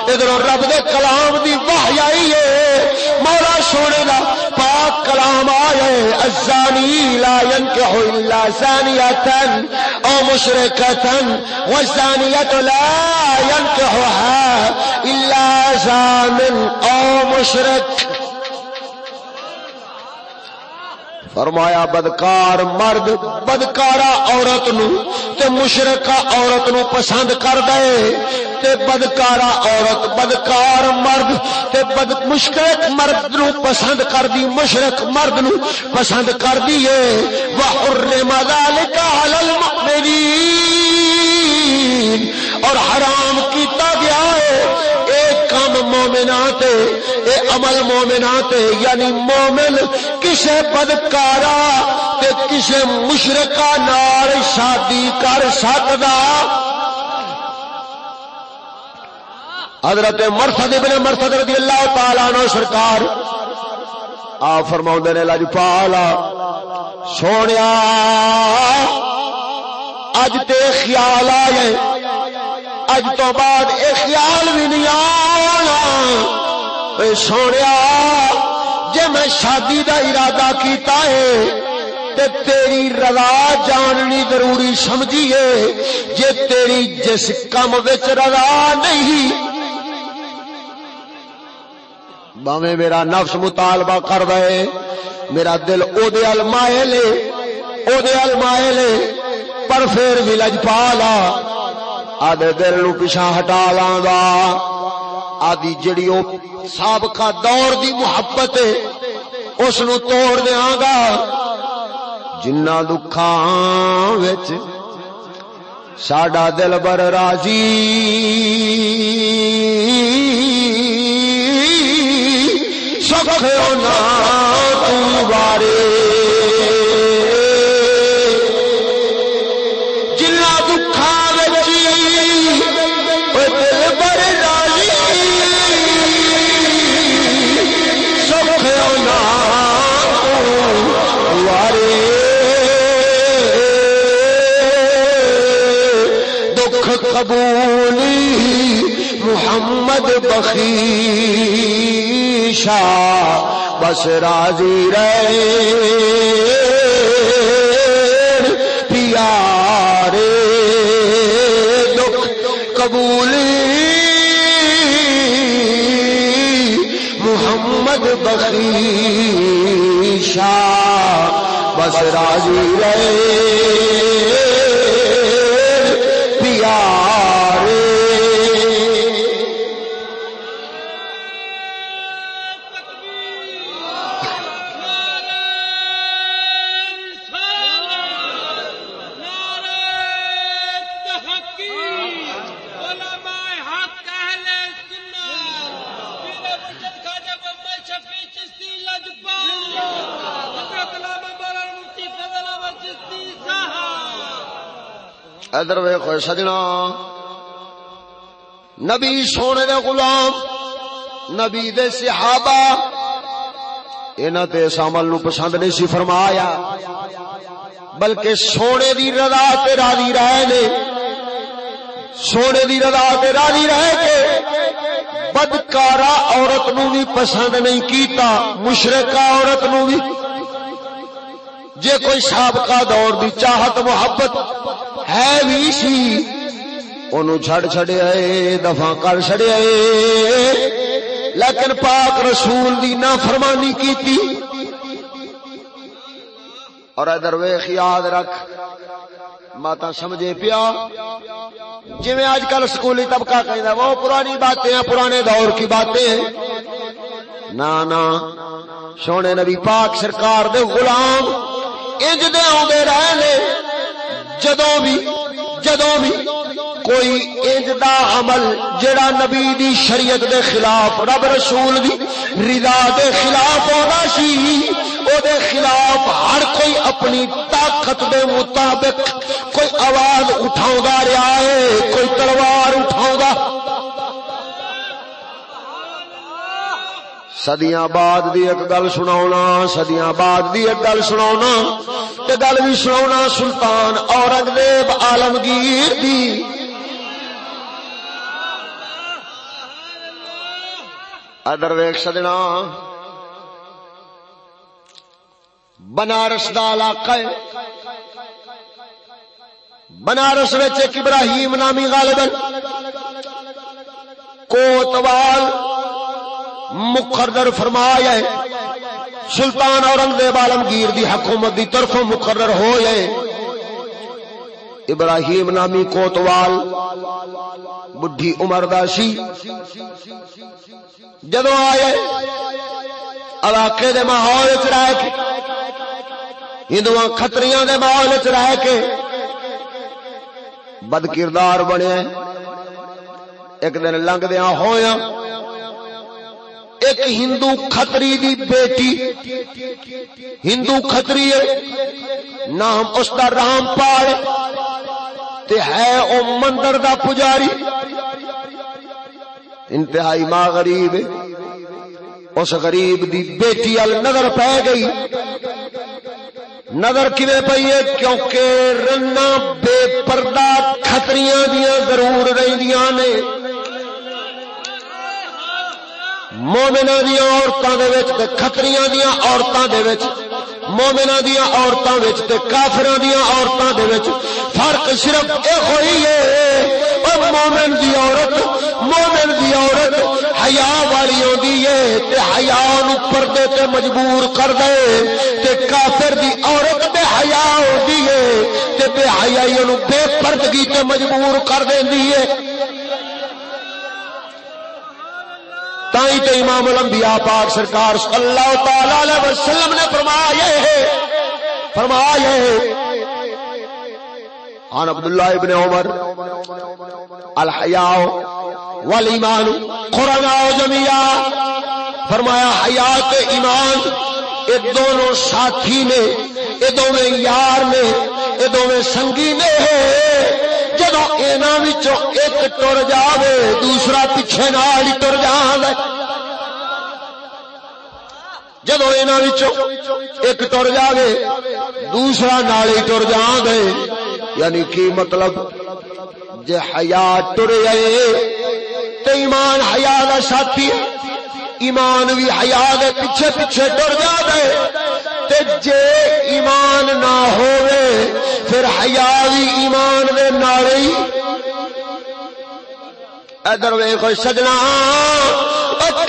ادھر رب دے کلام دی واہ آئی ہے۔ مولا سونے دا پاک کلام آئے ازانی لا ينكح الا زانیتن۔ او مشرکتن والزانیت لا ينكحها الا زان او مشرک فرمایا، بدکار مرد، بدکارا عورت نو تے مشرقہ عورت نو پسند کر دے تے بدکارا عورت، بدکار مرد تے بد مشرق مرد نو پسند کر دی مشرق مرد نو پسند کر دیے وحرم ذالک علی المؤمنین اور حرام مومنات اے عمل مومنات یعنی مومن کسے بدکارا تے کسے مشرقہ نار شادی کر سکتا حضرت مرسد ابن مرسد رضی اللہ تعالیٰ عنہ سرکار آ فرما نے لج پالا سونے اج تے خیال آئے۔ اج تو بعد یہ خیال بھی نہیں سونے جی میں شادی دا ارادہ کیتا ہے تے تیری رضا جاننی ضروری سمجھیے جے تیری جس کم وچ رضا نہیں باویں میرا نفس مطالبہ کر دے میرا دل او دے المائے لے او دے لے پر پھر بھی لج پالا آدھے دل نو پیچھا ہٹا لاں آدھی جڑی او سابقہ دور دی محبت اس نو توڑ دیاں گا۔ جنہ دکھاں وچ ساڈا دل بر راضی۔ سکھ نا تو بارے۔ محمد بخیشا بس راضی رہے پیارے دکھ قبولی محمد بخیشا بس راضی رہے۔ ادھر ویخو سجنا۔ نبی سونے دے غلام، نبی دے صحابہ، انہاں تے اس عمل نو پسند نہیں سی فرمایا۔ بلکہ سونے دی رضا تے راضی رہے نے۔ سونے دی رضا تے راضی رہ کے بدکارا عورت نو بھی پسند نہیں کیتا مشرقہ عورت نو بھی۔ جے کوئی سابقہ دور دی چاہت، محبت ہے بھی سی। انہوں چھڑ چھڑے آئے دفاع کر چھڑے آئے لیکن پاک رسول دی نا فرمانی کی تھی اور ادھر ویخ، یاد رکھ، ماتا سمجھے پیا۔ جی میں آج کل سکولی طبقہ کہنا وہ پرانی باتیں ہیں، پرانے دور کی باتیں ہیں۔ نا نا، سونے نبی پاک سرکار دے غلام انج دے آدھے رہے جدوں بھی جدوں بھی کوئی انج دا عمل جڑا نبی دی شریعت دے خلاف، رب رسول دی رضا دے خلاف ہونا سی، او دے خلاف ہر کوئی اپنی طاقت دے مطابق کوئی آواز اٹھاؤں گا، رہا ہے، کوئی تلوار اٹھاؤں گا۔ سدیاں بعد دی ایک گل سنا سدیاں بعد دی ایک گل سنا گل بھی سنا سلطان اورنگزیب آلمگیر دی ادر ویک سدنا بنارس دا علاقہ ہے بنارس ایک ابراہیم نامی غالبا کوتوال مقرر فرمایا ہے۔ سلطان اورنگزیب عالمگیر دی حکومت دی طرف مقرر ہو جائے ابراہیم نامی کوتوال، بڈھی عمر داشی جدو آئے، علاقے دے ماحول چ رہ کے ہندو کتریاں دے ماحول چ رہ کے بد کردار بنے۔ ایک دن لنگ دیا ہویا ایک ہندو کتری دی بیٹی۔ ہندو کتری نام اس کا رام پال۔ تے ہے او مندر دا پجاری۔ انتہائی ماں غریب اس غریب دی بیٹی ال نظر پہ گئی۔ نظر کیویں پئی ہے؟ کیونکہ رنا بے پردہ کھتریاں دیاں ضرور رہندیاں نے۔ مومنا دیا عورتوں کے دیا عورتوں کے مومنا دیا عورتوں کے کافر دیا عورتوں کے فرق صرف یہ ہوئی ہے اور مومن دی عورت، مومن دی عورت حیا والی آدھی ہے حیا پردے تے مجبور کر دے۔ تے کافر دی عورت بے حیا ہوتی ہے تے بے حیائی بے پردگی تے مجبور کر دینی ہے۔ تائی تو امام الانبیاء پاک سرکار صلی اللہ تعالی علیہ وسلم نے فرمایا ہے فرمایا ہے۔ عن عبداللہ ابن عمر، الحیاء والایمان قرآن جميعا فرمایا، حیات ایمان یہ دونوں ساتھی نے یہ دونوں یار نے یہ دونوں سنگی نے جدو ایک ٹر جاوے، دوسرا پیچھے نال ہی تر جائے جدو ایک ٹر جاوے، دوسرا نال ہی ٹر جان گے یعنی کی مطلب؟ جے حیا ٹر گئے تو ایمان حیا کا ساتھی ایمان بھی حیا دے پیچھے پیچھے ٹر جا تے جے ایمان نہ ہوئے پھر حیا بھی ایمان دے نالی ادھر وے کوئی سجنا۔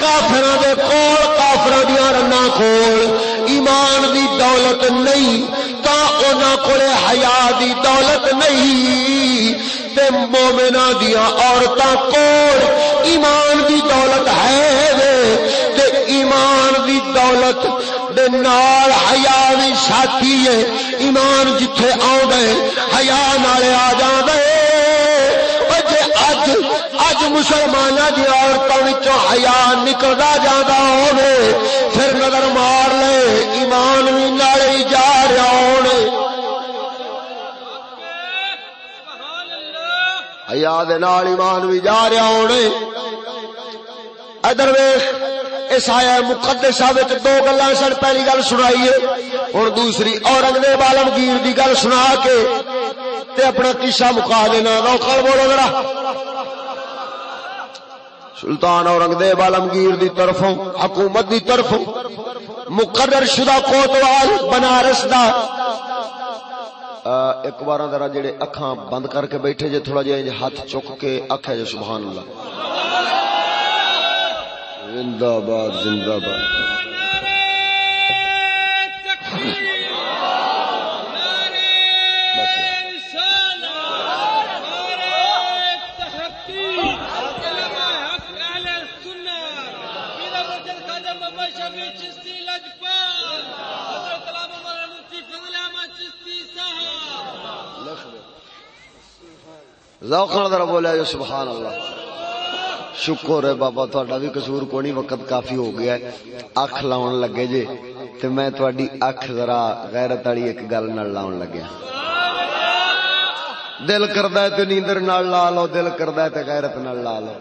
کافر دے کول کافر دیا رنا کول۔ ایمان دی دولت نہیں، تا انہوں کو حیا دی دولت نہیں۔ تے مومنا دیا عورتوں کول ایمان دی دولت ہے تے ایمان دی دولت نال حیا بھی ساتھی ہے۔ ایمان جتھے آ گئے حیا نالے آ جاندے جے اج اج مسلماناں دی عورتاں وچوں حیا نکلدا جاندا ہوے پھر نظر مار لے، ایمان بھی نالے جا رہا ہونے حیا دے نال ایمان بھی جا رہا ہونے ادھر ویخ اس آیا مقدسہ وچ دو گلاں سن، پہلی گل سنائی ہے اور دوسری اورنگزیب عالمگیر دی گل سنا کے تے اپنا قصہ مکا دینا۔ روکل بولو ذرا۔ سلطان اورنگزیب عالمگیر دی طرفوں، حکومت دی طرفوں، مقرر شدہ کوتوال بنارس دا۔ ایک بار ذرا جڑے اکھاں بند کر کے بیٹھے جے، تھوڑا جہا ہاتھ چک کے اکھے جے، سبحان اللہ۔ زندہ باد زندہ باد۔ ذوقنا ذرا بولیا سبحان اللہ۔ شکر ہے بابا، تہاڈا بھی قصور کوئی وقت کافی ہو گیا ہے۔ اکھ لاون لگے جے، تے میں تہاڈی اکھ ذرا غیرت والی ایک گل نال لاون لگیا۔ دل کردا ہے تے نیندر نال لا لو، دل کردا ہے تے غیرت نال لا لو۔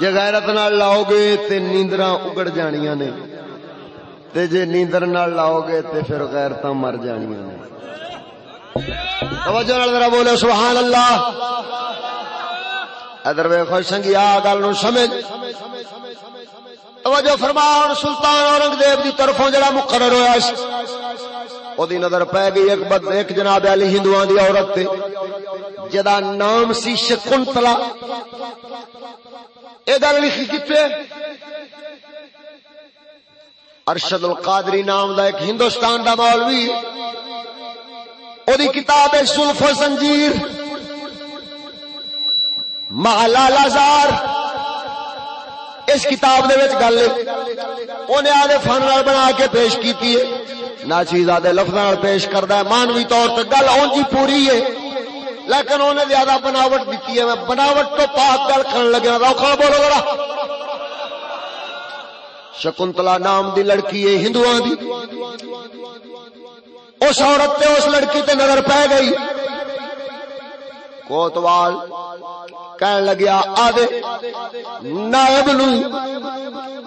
جے غیرت نال لاؤ گے تے نیندراں اگڑ جانیاں نے۔ تے جے نیندر نال لاؤ گے تے پھر غیرتاں مر جانیاں نے۔ توجہ نال ذرا بولے سبحان اللہ۔ ادھر وے خوش سنگی آ گل نو سمجھ۔ توجہ فرمان، سلطان اورنگزیب دی طرفوں جڑا مقرر ہویا سی او دی نظر پے گئی ایک بد، ایک جناب علی ہندوؤں دی عورت تے، جدا نام سی شکنتلا۔ اے گل لکھی کتے ارشد القادری نام دا ایک ہندوستان دا مولوی۔ او دی کتاب ہے، سلف و زنجیر۔ محلال زار۔ اس کتاب دے وچ گل اونے آدھے فن نال بنا کے پیش کیتی ہے۔ نا چیز آدھے لفظ نال پیش کردا ہے۔ مانوی طور تے گل اون جی پوری ہے۔ لیکن انہیں زیادہ بناوٹ دیتی ہے۔ میں بناوٹ تو پاک گل کرن لگا۔ روکھا بولو ذرا۔ شکنتلا نام دی لڑکی ہے، ہندوؤں دی۔ اس عورت تے اس لڑکی تے نظر پہ گئی۔ کوتوال کہن لگیا آدھے نائب نو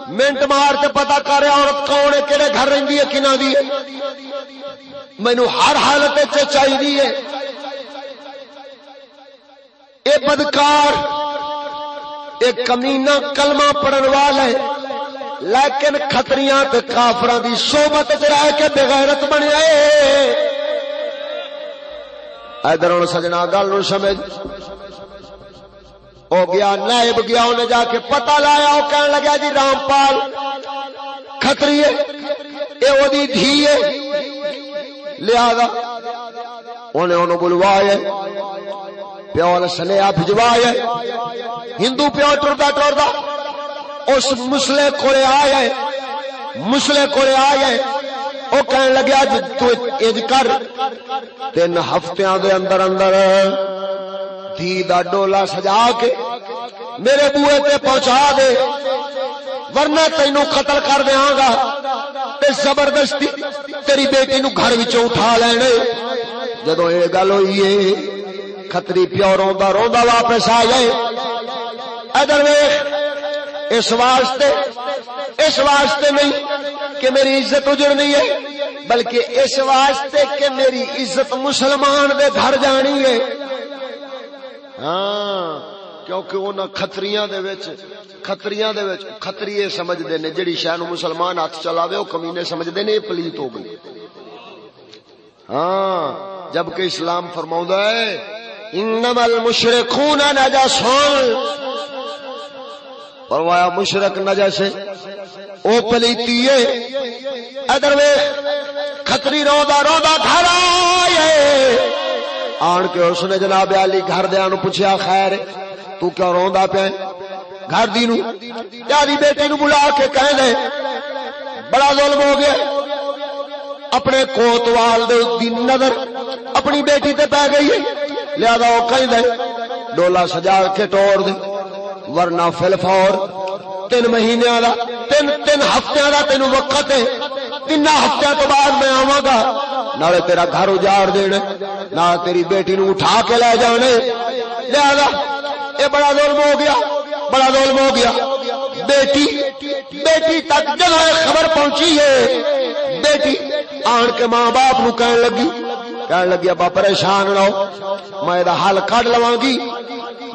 منٹ مار تے پتا کر عورت کون ہے کہڑے گھر رہی ہے کنہ دی مینو ہر حالت چاہیے اے بدکار اے کمینہ کلمہ پڑھن والا ہے لیکن خطریاں تے کافراں دی صحبت وچ رہ کے بغیرت بنیا اے ادھر ہن سجنا گل سمجھ۔ او گیا، نائب گیا، انہیں جا کے پتہ لایا او کہن لگا جی رامپال خطری اے او دی دھی ہے۔ لہذا انہیں انہوں بلوایا پیو سنیا بھجوایا ہندو پیو ٹردا ٹردا، اس مسلے کو آیا مسلے کو آیا وہ کہنے لگیا جی تو اج کر۔ تین ہفتیاں دے اندر اندر دھی دا ڈولا سجا کے میرے بوئے تے پہنچا دے۔ ورنہ تینو قتل کر دیاں گا۔ تے زبردستی تیری بیٹی نو گھر وچوں اٹھا لینے۔ جدو یہ گل ہوئی ہے، کتری پیو روندا روندا واپس آ جائے ادھر ویکھ۔ اس واسطے اس واسطے نہیں کہ میری عزت اجڑنی ہے، بلکہ اس واسطے کہ میری عزت مسلمان دے گھر جانی ہے۔ ہاں کیونکہ وہ خطریاں دے وچ خطریاں دے وچ خطریے سمجھدے نے، جڑی شے نو مسلمان ہاتھ چلاوے، او کمینے سمجھدے نے پلیت ہو گئی۔ ہاں جبکہ اسلام فرماوندا ہے، انما المشركون نجسون۔ فرمایا، مشرق نجا سے او پلیتی ہے، ادھر وے کھتری رودا رودا گھر آئے۔ آن کے اس نے جناب علی گھر دیا نو پوچھا خیر، تو کیا روندا پیا گھر دی نو یادی بیٹی نو بلا کے کہہ دے۔ بڑا ظلم ہو گیا۔ اپنے کوتوال دے دی نظر اپنی بیٹی تے پہ گئی ہے۔ لہذا وہ کہیں دے، ڈولا سجا کے توڑ دے۔ ورنہ فل فور تین مہینے دا تین تین ہفتوں دا تین وقت ہے۔ تین ہفتوں تو بعد میں آواں گا۔ نالے تیرا گھر اجاڑ دینے نہ تیری بیٹی نو اٹھا کے لے جانے لہذا، یہ بڑا ظلم ہو گیا، بڑا ظلم ہو گیا۔ بیٹی بیٹی تک جب خبر پہنچی ہے، بیٹی آن کے ماں باپ نو کہنے لگی کہنے لگی، ابا پریشان نہ ہو میں حل کڈ لوا گی۔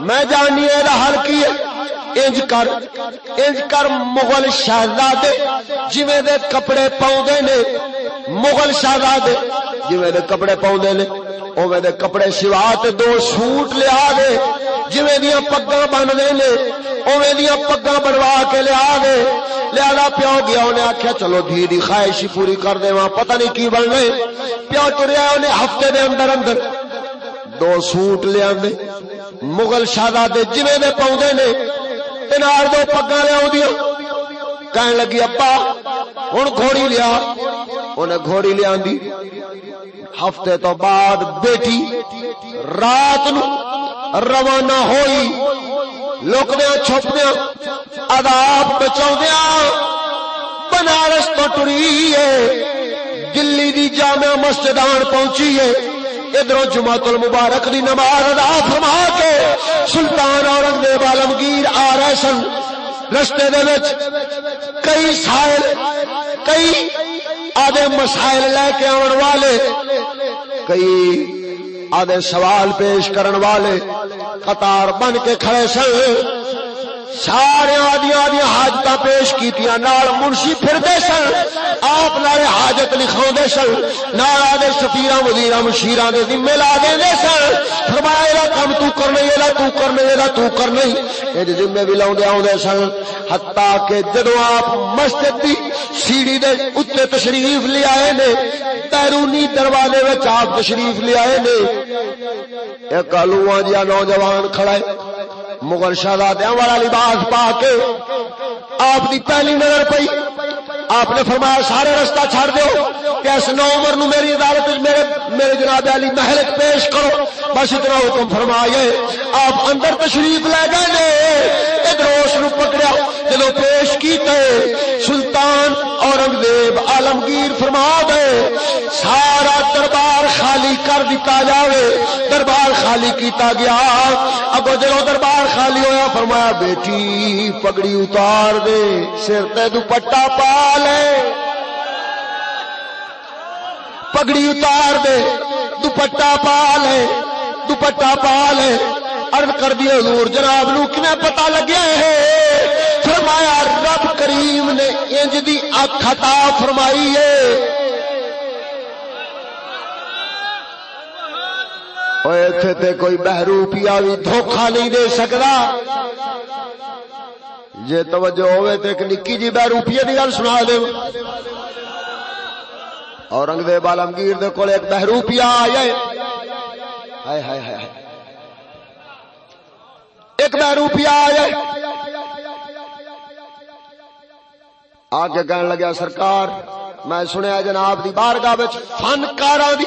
میں جانی یہ حل کی ہے۔ انج کر انج کر مغل شہزادے، جویں دے کپڑے پاؤندے نے۔ مغل شہزادے، جویں دے کپڑے پاؤندے نے۔ اوویں دے کپڑے سوا تے دو سوٹ لیا دے جویں دیاں پگاں بننے نے، اوویں دیاں پگاں بنوا کے لیا دے لہذا پیو گیا، انہیں آخیا چلو دھی دی خواہش پوری کر دے وہاں پتہ نہیں کی بننے۔ پیو تریا، انہیں ہفتے دے اندر اندر دو سوٹ لیا مغل شہزادے جویں دے پاؤندے نے تنار دو پگا لیا دیا کہنے لگی، ابا ہوں گھوڑی لیا۔ انہیں گھوڑی لے لیا ہفتے تو بعد بیٹی رات نو روانہ ہوئی۔ لوکدیا چھپدیا اداب بچا بنارس تو ٹری ہے، دلی دی جامع مسجد آن پہنچی ہے۔ ادھر جماعت المبارک دی نماز ادا فرما کے سلطان اورنگزیب عالمگیر آ رہے سن رستے دے کئی سائل، کئی آدھے مسائل لے کے آن والے، کئی آدھے سوال پیش کرن والے قطار بن کے کھڑے سن۔ سارے آدی آدی حاجت پیش کی منشی پھر دے سن، آپ نالے حاجت لکھا سن، نال آدھے سفیر وزیر مشیر دے ذمے لا دے سن۔ فرمایا یہ کم تو کرنا یہ تو کرنا یہ تو کرنا یہ ذمے بھی لاؤ آدھے سن۔ ہتا کہ جدو آپ مسجد دی سیڑھی دے اتنے تشریف لے آئے نے، بیرونی دروازے آپ تشریف لے آئے نے، ایک آلو جہاں نوجوان کھڑا ہے مغل شہزادیا والا لباس پا کے آپ کی پہلی نظر پی آپ نے فرمایا، سارے رستہ چھڑ دو کہ اس نو عمر نو میری عدالت میرے میرے جناب علی محل پیش کرو۔ بس اتنا حکم فرمائے آپ اندر تشریف لے گئے ادھر نو پکڑیا۔ جدو پیش کیتے، سلطان اورنگزیب عالمگیر فرما دے، سارا کر دیتا جاوے، دربار خالی کیتا گیا۔ اگو جدو دربار خالی ہویا، فرمایا، بیٹی، پگڑی اتار دے، سر تے دوپٹا پا لے۔ پگڑی اتار دے دوپٹا پا لے دوپٹا پا لے۔ ارد کر دی حضور، جناب، نو کنے پتا لگیا ہے؟ فرمایا، رب کریم نے انج دی اکھ عطا فرمائی ہے۔ ایتھے تے کوئی بہروپیا بھی دھوکھا نہیں دے سکتا جے توجہ ہوئے تے ایک نکی جی بہروپیے دی گل سنا دے اورنگزیب عالمگیر دے کول ایک بہروپیا آیا ہے ہائے ہائے ہائے ایک بہروپیا آیا آ کے کہنے لگا سرکار میں سنیا جناب دی بارگاہ فنکار دی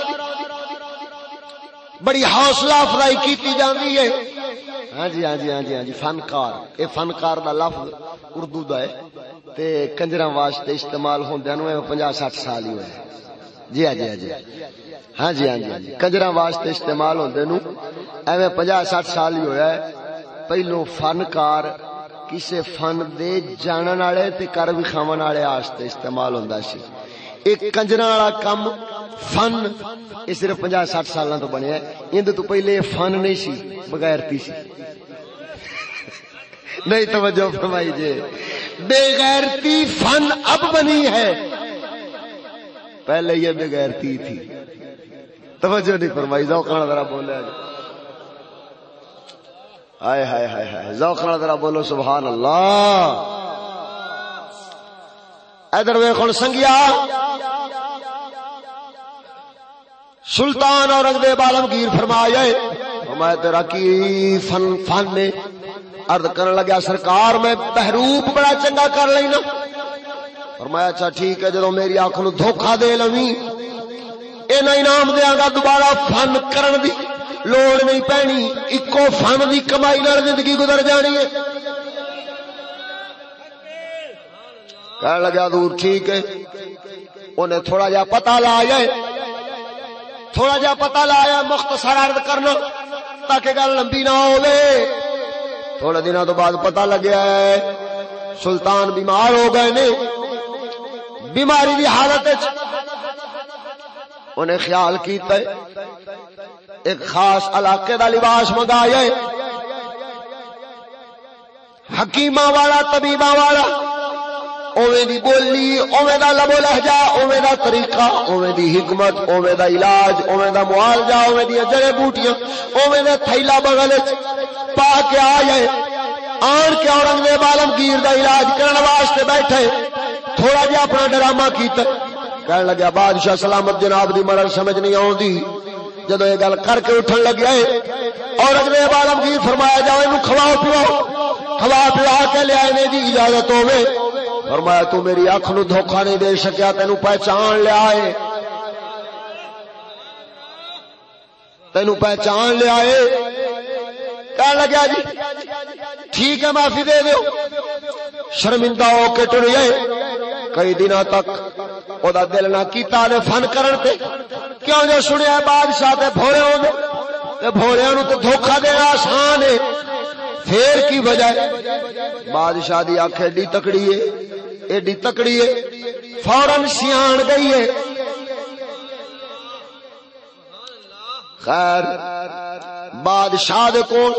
بڑی حوصلہ افزائی کی جاتی ہے۔ ہاں جی ہاں جی ہاں جی ہاں جی فنکار۔ یہ فنکار دا لفظ اردو دا ہے۔ تے کنجرا واسطے استعمال ہوندے نو پنجا سٹھ سال ہی ہوئے۔ جی ہاں جی ہاں جی۔ ہاں جی ہاں جی ہاں جی۔ کنجرا واسطے استعمال ہوندے نو ایویں پنجا سٹھ سال ہی ہویا ہے پہلو فنکار کسے فن دے جانن والے تے کر وکھاون والے واسطے استعمال ہوندا سی۔ ایک کنجرا والا کم فن یہ صرف پنجا سٹھ سال تو بنیا اندر تو پہلے فن نہیں سی بغیرتی سی۔ نہیں توجہ فرمائی جی۔ بغیرتی فن اب بنی ہے۔ پہلے یہ بغیرتی تھی۔ توجہ نہیں فرمائی جاؤ ذرا بولے۔ ہائے ہائے ہائے ہائے ذوقنا ذرا بولو، سبحان اللہ۔ ادھر ویخ سنگیا۔ سلطان اور اگدے عالمگیر فرمایا میں تیرا کی فن فن نے ارد کرنے لگا سرکار، میں بہروپ بڑا چنگا کر لینا۔ فرمایا اچھا ٹھیک ہے جدو میری آنکھ نو دھوکھا دے لوی اینا انعام دیا گا دوبارہ فن کرن دی لوڑ نہیں پینی اکو فن کی کمائی نال زندگی گزر جانی ہے۔ کہنے لگا دور ٹھیک ہے۔ انہیں تھوڑا جا پتا لا جائے تھوڑا جا پتا لایا، مختصر عرض کرنا تاکہ گل لمبی نہ ہوے تھوڑے دنوں تو بعد پتا لگیا ہے، سلطان بیمار ہو گئے نے۔ بیماری دی حالت انہیں خیال کیتا ہے۔ ایک خاص علاقے دا لباس منگایا حکیمہ والا طبیبہ والا اوے دی بولی، اوے دا لبو لہجہ، اوے دا طریقہ، اوے دی حکمت، اوے دا علاج، اوے دا معالجہ، اوے دی جڑے بوٹیاں، اوے دا تھیلا بغل وچ پا کے آئے آن کے اورنگزیب عالمگیر دا علاج کرن واسطے بیٹھے۔ تھوڑا جہا اپنا ڈرامہ کیتا۔ کہنے لگا بادشاہ سلامت جناب دی مرض سمجھ نہیں آوندی۔ جدو یہ گل کر کے اٹھن لگیا ہے اور اگلے عالمگیر فرمایا جاؤ یہ کھواؤ پیو کھوا پلا کے لیا دی جی اجازت ہوے فرمایا، تو میری اکھ نو دھوکا نہیں دے سکیا تینو پہچان لیا ہے تینو پہچان لیا ہے کہنے لگیا جی ٹھیک ہے، معافی دے دیو. شرمندہ ہو کے ٹر گئے۔ کئی دنوں تک او دا دل نہ کیتا نے فن کرن تے۔ کیوں جو سنیا بادشاہ تے بھولے ہو تے بھولیاں نو تے دھوکا دینا آسان ہے۔ پھر کی وجہ بادشاہ دی اکھ ایڈی تکڑی ہے۔ ایڈی تکڑی ہے فورن سیان گئی ہے۔ خیر، بادشاہ دے کول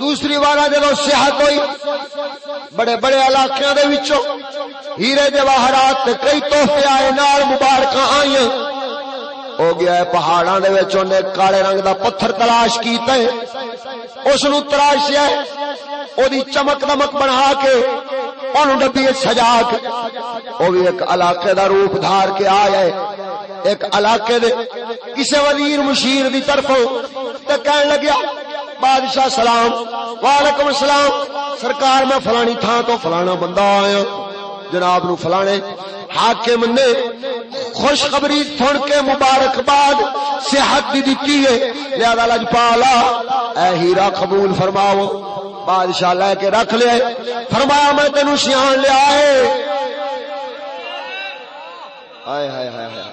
دوسری بار جب سیاحت ہوئی، بڑے بڑے علاقوں دے وچوں ہیرے جواہرات کئی تحفے آئے، نال مبارک آئی ہو گیا ہے پہاڑاں دے وچ، اونے کالے رنگ دا پتھر تلاش کیتا ہے۔ اس نو تراشیا ہے۔ او دی چمک دمک بنا کے اونوں ڈبی سجا کے۔ او بھی ایک علاقے دا روپ دھار کے آیا ہے۔ ایک علاقے دے کسے وزیر مشیر دی طرفوں تے کہن لگیا، بادشاہ سلام، وعلیکم السلام، سرکار میں فلانی تھا تو فلانا بندہ آیا۔ جناب نو فلانے حاکم نے خوشخبری سن کے مبارکباد صحت دی دیتی ہے۔ لہذا لجپالا اے ہیرا قبول فرماؤ۔ بادشاہ لے کے رکھ لیا فرمایا، میں تینوں سیان لیا ہے ہائے ہائے ہائے ہائے۔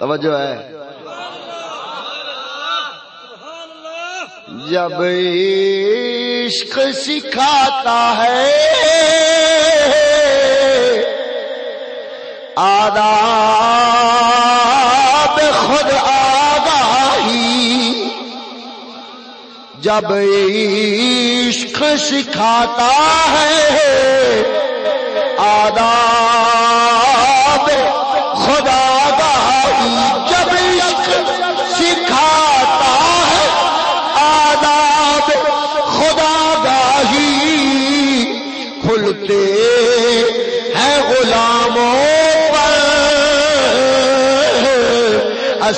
توجہ ہے۔ جب عشق سکھاتا ہے آداب خود آگاہی۔ جب عشق سکھاتا ہے آداب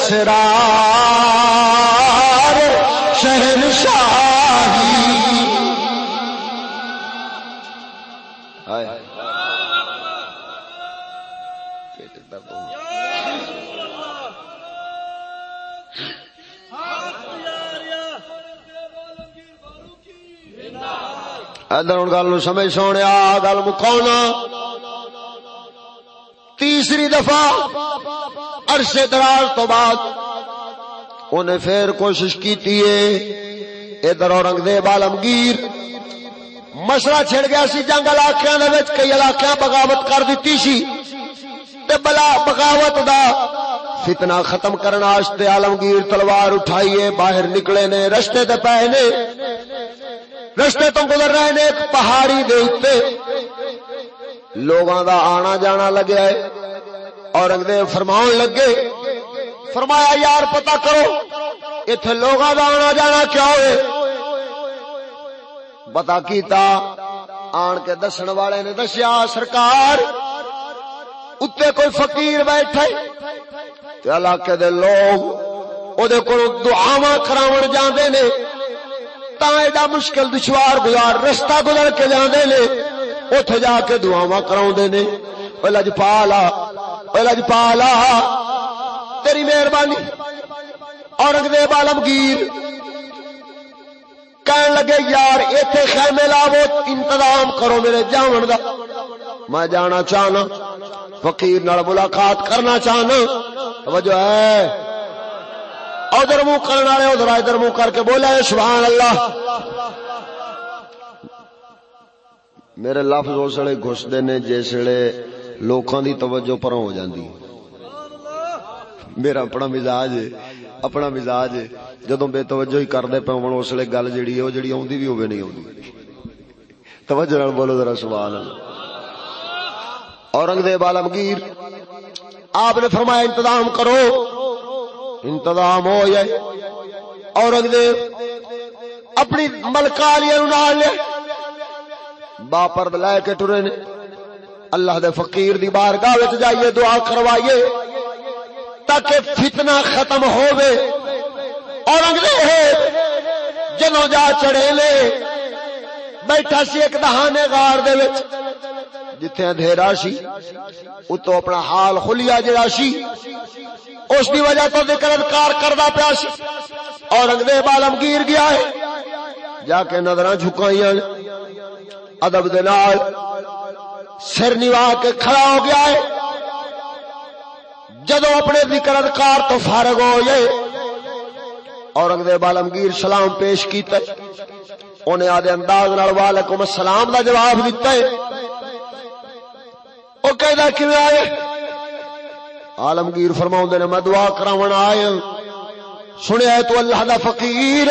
اسرار شہنشاہی۔ ادھر ہوں گل سمجھ سونے گل مکاؤنا تیسری دفعہ عرصے دراز تو بعد انہیں پھر کوشش کی ادھر اورنگزیب عالمگیر۔ مسئلہ چھڑ گیا سی، جنگ علاقے دے وچ کئی علاقے بغاوت کر دیتی سی۔ تے بلا بغاوت دا فتنہ ختم کرنا واسطے عالمگیر تلوار اٹھائیے، باہر نکلے نے رستے تے پے نے۔ رستے تو گزر رہے نے ایک پہاڑی دے اوتے لوگاں دا آنا جانا لگیا ہے۔ اورنگزیب فرمان لگے، فرمایا، یار، پتہ کرو، ایتھے لوگاں دا آنا جانا کیا ہوئے؟ پتا کیتا، آن کے دسن والے نے دسیا، سرکار اتنے کوئی فقیر بیٹھے تے علاقے دے لوگ او دے کول دعاواں کراون جاندے نے تا ایڈا مشکل دشوار گزار رستہ گزر کے جاندے نے اوتھے جا کے دعاواں کراوندے نے۔ او لجپالا جی، او لجپالا تیری مہربانی اورنگزیب عالمگیر کہن لگے یار ایتھے خیمے لاو انتظام کرو میرے جاون دا میں جانا چاہنا فقیر نال ملاقات کرنا چاہنا توجہ ہے ادھر منہ کرنے والے ادھر ادھر منہ کر کے بولا ہے سبحان اللہ میرے لفظ اس ویلے گھستے نے جس ویلے لوکاں دی توجہ پر ہو جاندی۔ میرا اپنا مزاج اپنا مزاج جدوں بے توجہ ہی کردے پے ہون، اس ویلے گل جڑی ہے او جڑی اوندی بھی ہوے نہیں اوندی توجہ نال بولو ذرا، سبحان اللہ۔ اورنگزیب عالمگیر آپ نے فرمایا، انتظام کرو۔ انتظام ہو جائے اورنگزیب اپنی ملکالیاں نال لے۔ باپرد لے کے ٹرے نے۔ اللہ دے فقیر دی بارگاہ وچ جائیے، دعا کروائیے، تاکہ فتنہ ختم ہووے۔ اور اورنگزیب جنو جا چڑھے لے بیٹھا سی ایک دہانے غار دے وچ، جتھے اندھیرا سی، اتو اپنا حال خلیا جڑا سی، اس دی وجہ تو ذکر اذکار کردا پیا سی۔ اورنگزیب عالمگیر گیا ہے، جا کے نظراں جھکائیاں۔ ادب دے نال سر نوا کے کھڑا ہو گیا ہے۔ جدو اپنے ذکر اذکار تو فارغ ہو جائے اورنگزیب عالمگیر سلام پیش کیتا ہے۔ انہیں آدھے انداز نال وعلیکم السلام دا جواب دیتا ہے۔ وہ کہدا کیویں آئے؟ عالمگیر فرماؤں نے، میں دعا کراون آیا ہاں۔ سنیا تو اللہ دا فقیر۔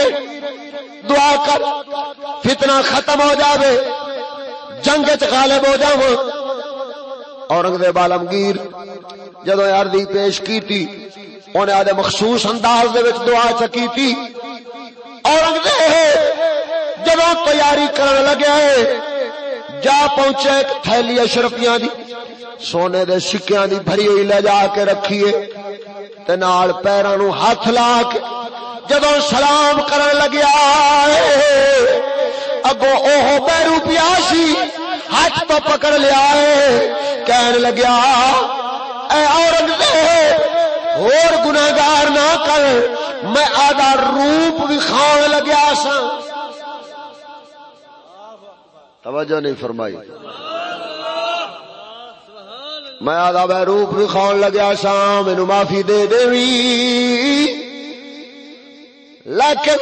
دعا کر، فتنہ ختم ہو جاوے۔ جنگ چ غالب ہو جاواں اورنگزیب عالمگیر جدو عرضی پیش کیتی انہیں آدھے مخصوص انداز دے وچ دعا چکی تھی اورنگزیب جدو تیاری کرن لگیا ہے جا پہنچے ایک تھیلی اشرفیاں دی، سونے دے سکیاں دی بھری ہوئی لے جا کے رکھیے۔ تے نال پیراں نو ہاتھ لا کے جدو سلام کرن لگیا ہے اگو اوہ بیرو پیاسی ہاتھ تو پکڑ لیا ہے کہنے لگیا، اے اورنگزیب، اور گناہگار نہ کر، میں آدھا روپ بھی کھان لگیا سا توجہ نہیں فرمائی۔ میں آدھا بہ روپ بھی کھان لگیا سا مینو معافی دے دے لیکن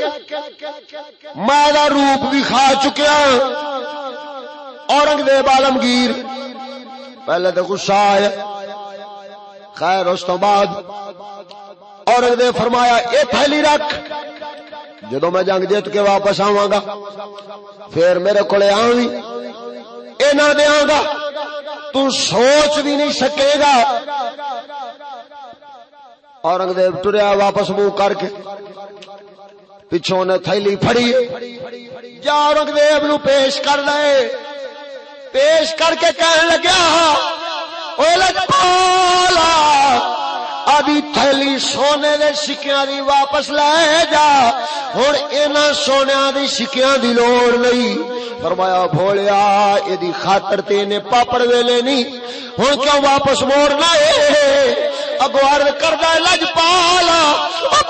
میں روپ بھی کھا چکیا۔ اورنگزیب عالمگیر، پہلے تو غصہ آیا۔ خیر، اس تو بعد اورنگزیب فرمایا، اے پھیلی رکھ۔ جدو میں جنگ جیت کے واپس آواں گا، پھر میرے کو آوی اے نہ دیا گا۔ تو سوچ بھی نہیں سکے گا۔ اورنگزیب ٹریا واپس منہ کر کے پچھوں نے تھیلی پھڑی۔ جا اورنگزیب نو پیش کر دے۔ پیش کر کے کہنے لگیا پالا آدھی تھیلی سونے دے سکیاں دی واپس لے جا۔ ہوں اینا سونے دی سکیاں دی لوڑ نہیں۔ فرمایا، بھولیا یہ خاطر تینے پاپڑ ویلے نہیں۔ ہوں کیوں واپس موڑنا ہے اگوار کردہ لج پالا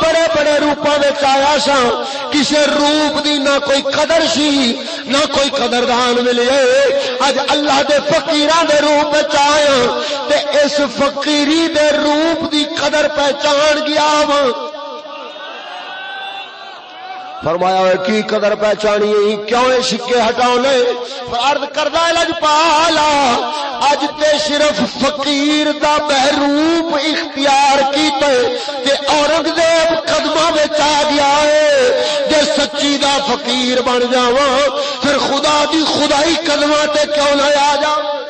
بڑے بڑے روپوں میں آیا سا کسے روپ دی نہ کوئی قدر سی، نہ کوئی قدردان ملے اج اللہ دے فقیران دے روپ آیا۔ تے اس فقیری دے روپ دی قدر پہچان گیا وا فرمایا ہوئے کی قدر پہچانی کیوں اے سکے ہٹاؤ لے عرض کردہ لج پالا اج تے صرف فقیر دا محروب اختیار کیتے تے اورنگزیب قدمہ وچ آ گیا ہے جے سچی دا فقیر بن جاواں پھر خدا دی خدائی قدمہ تے کیوں نہ آ جاواں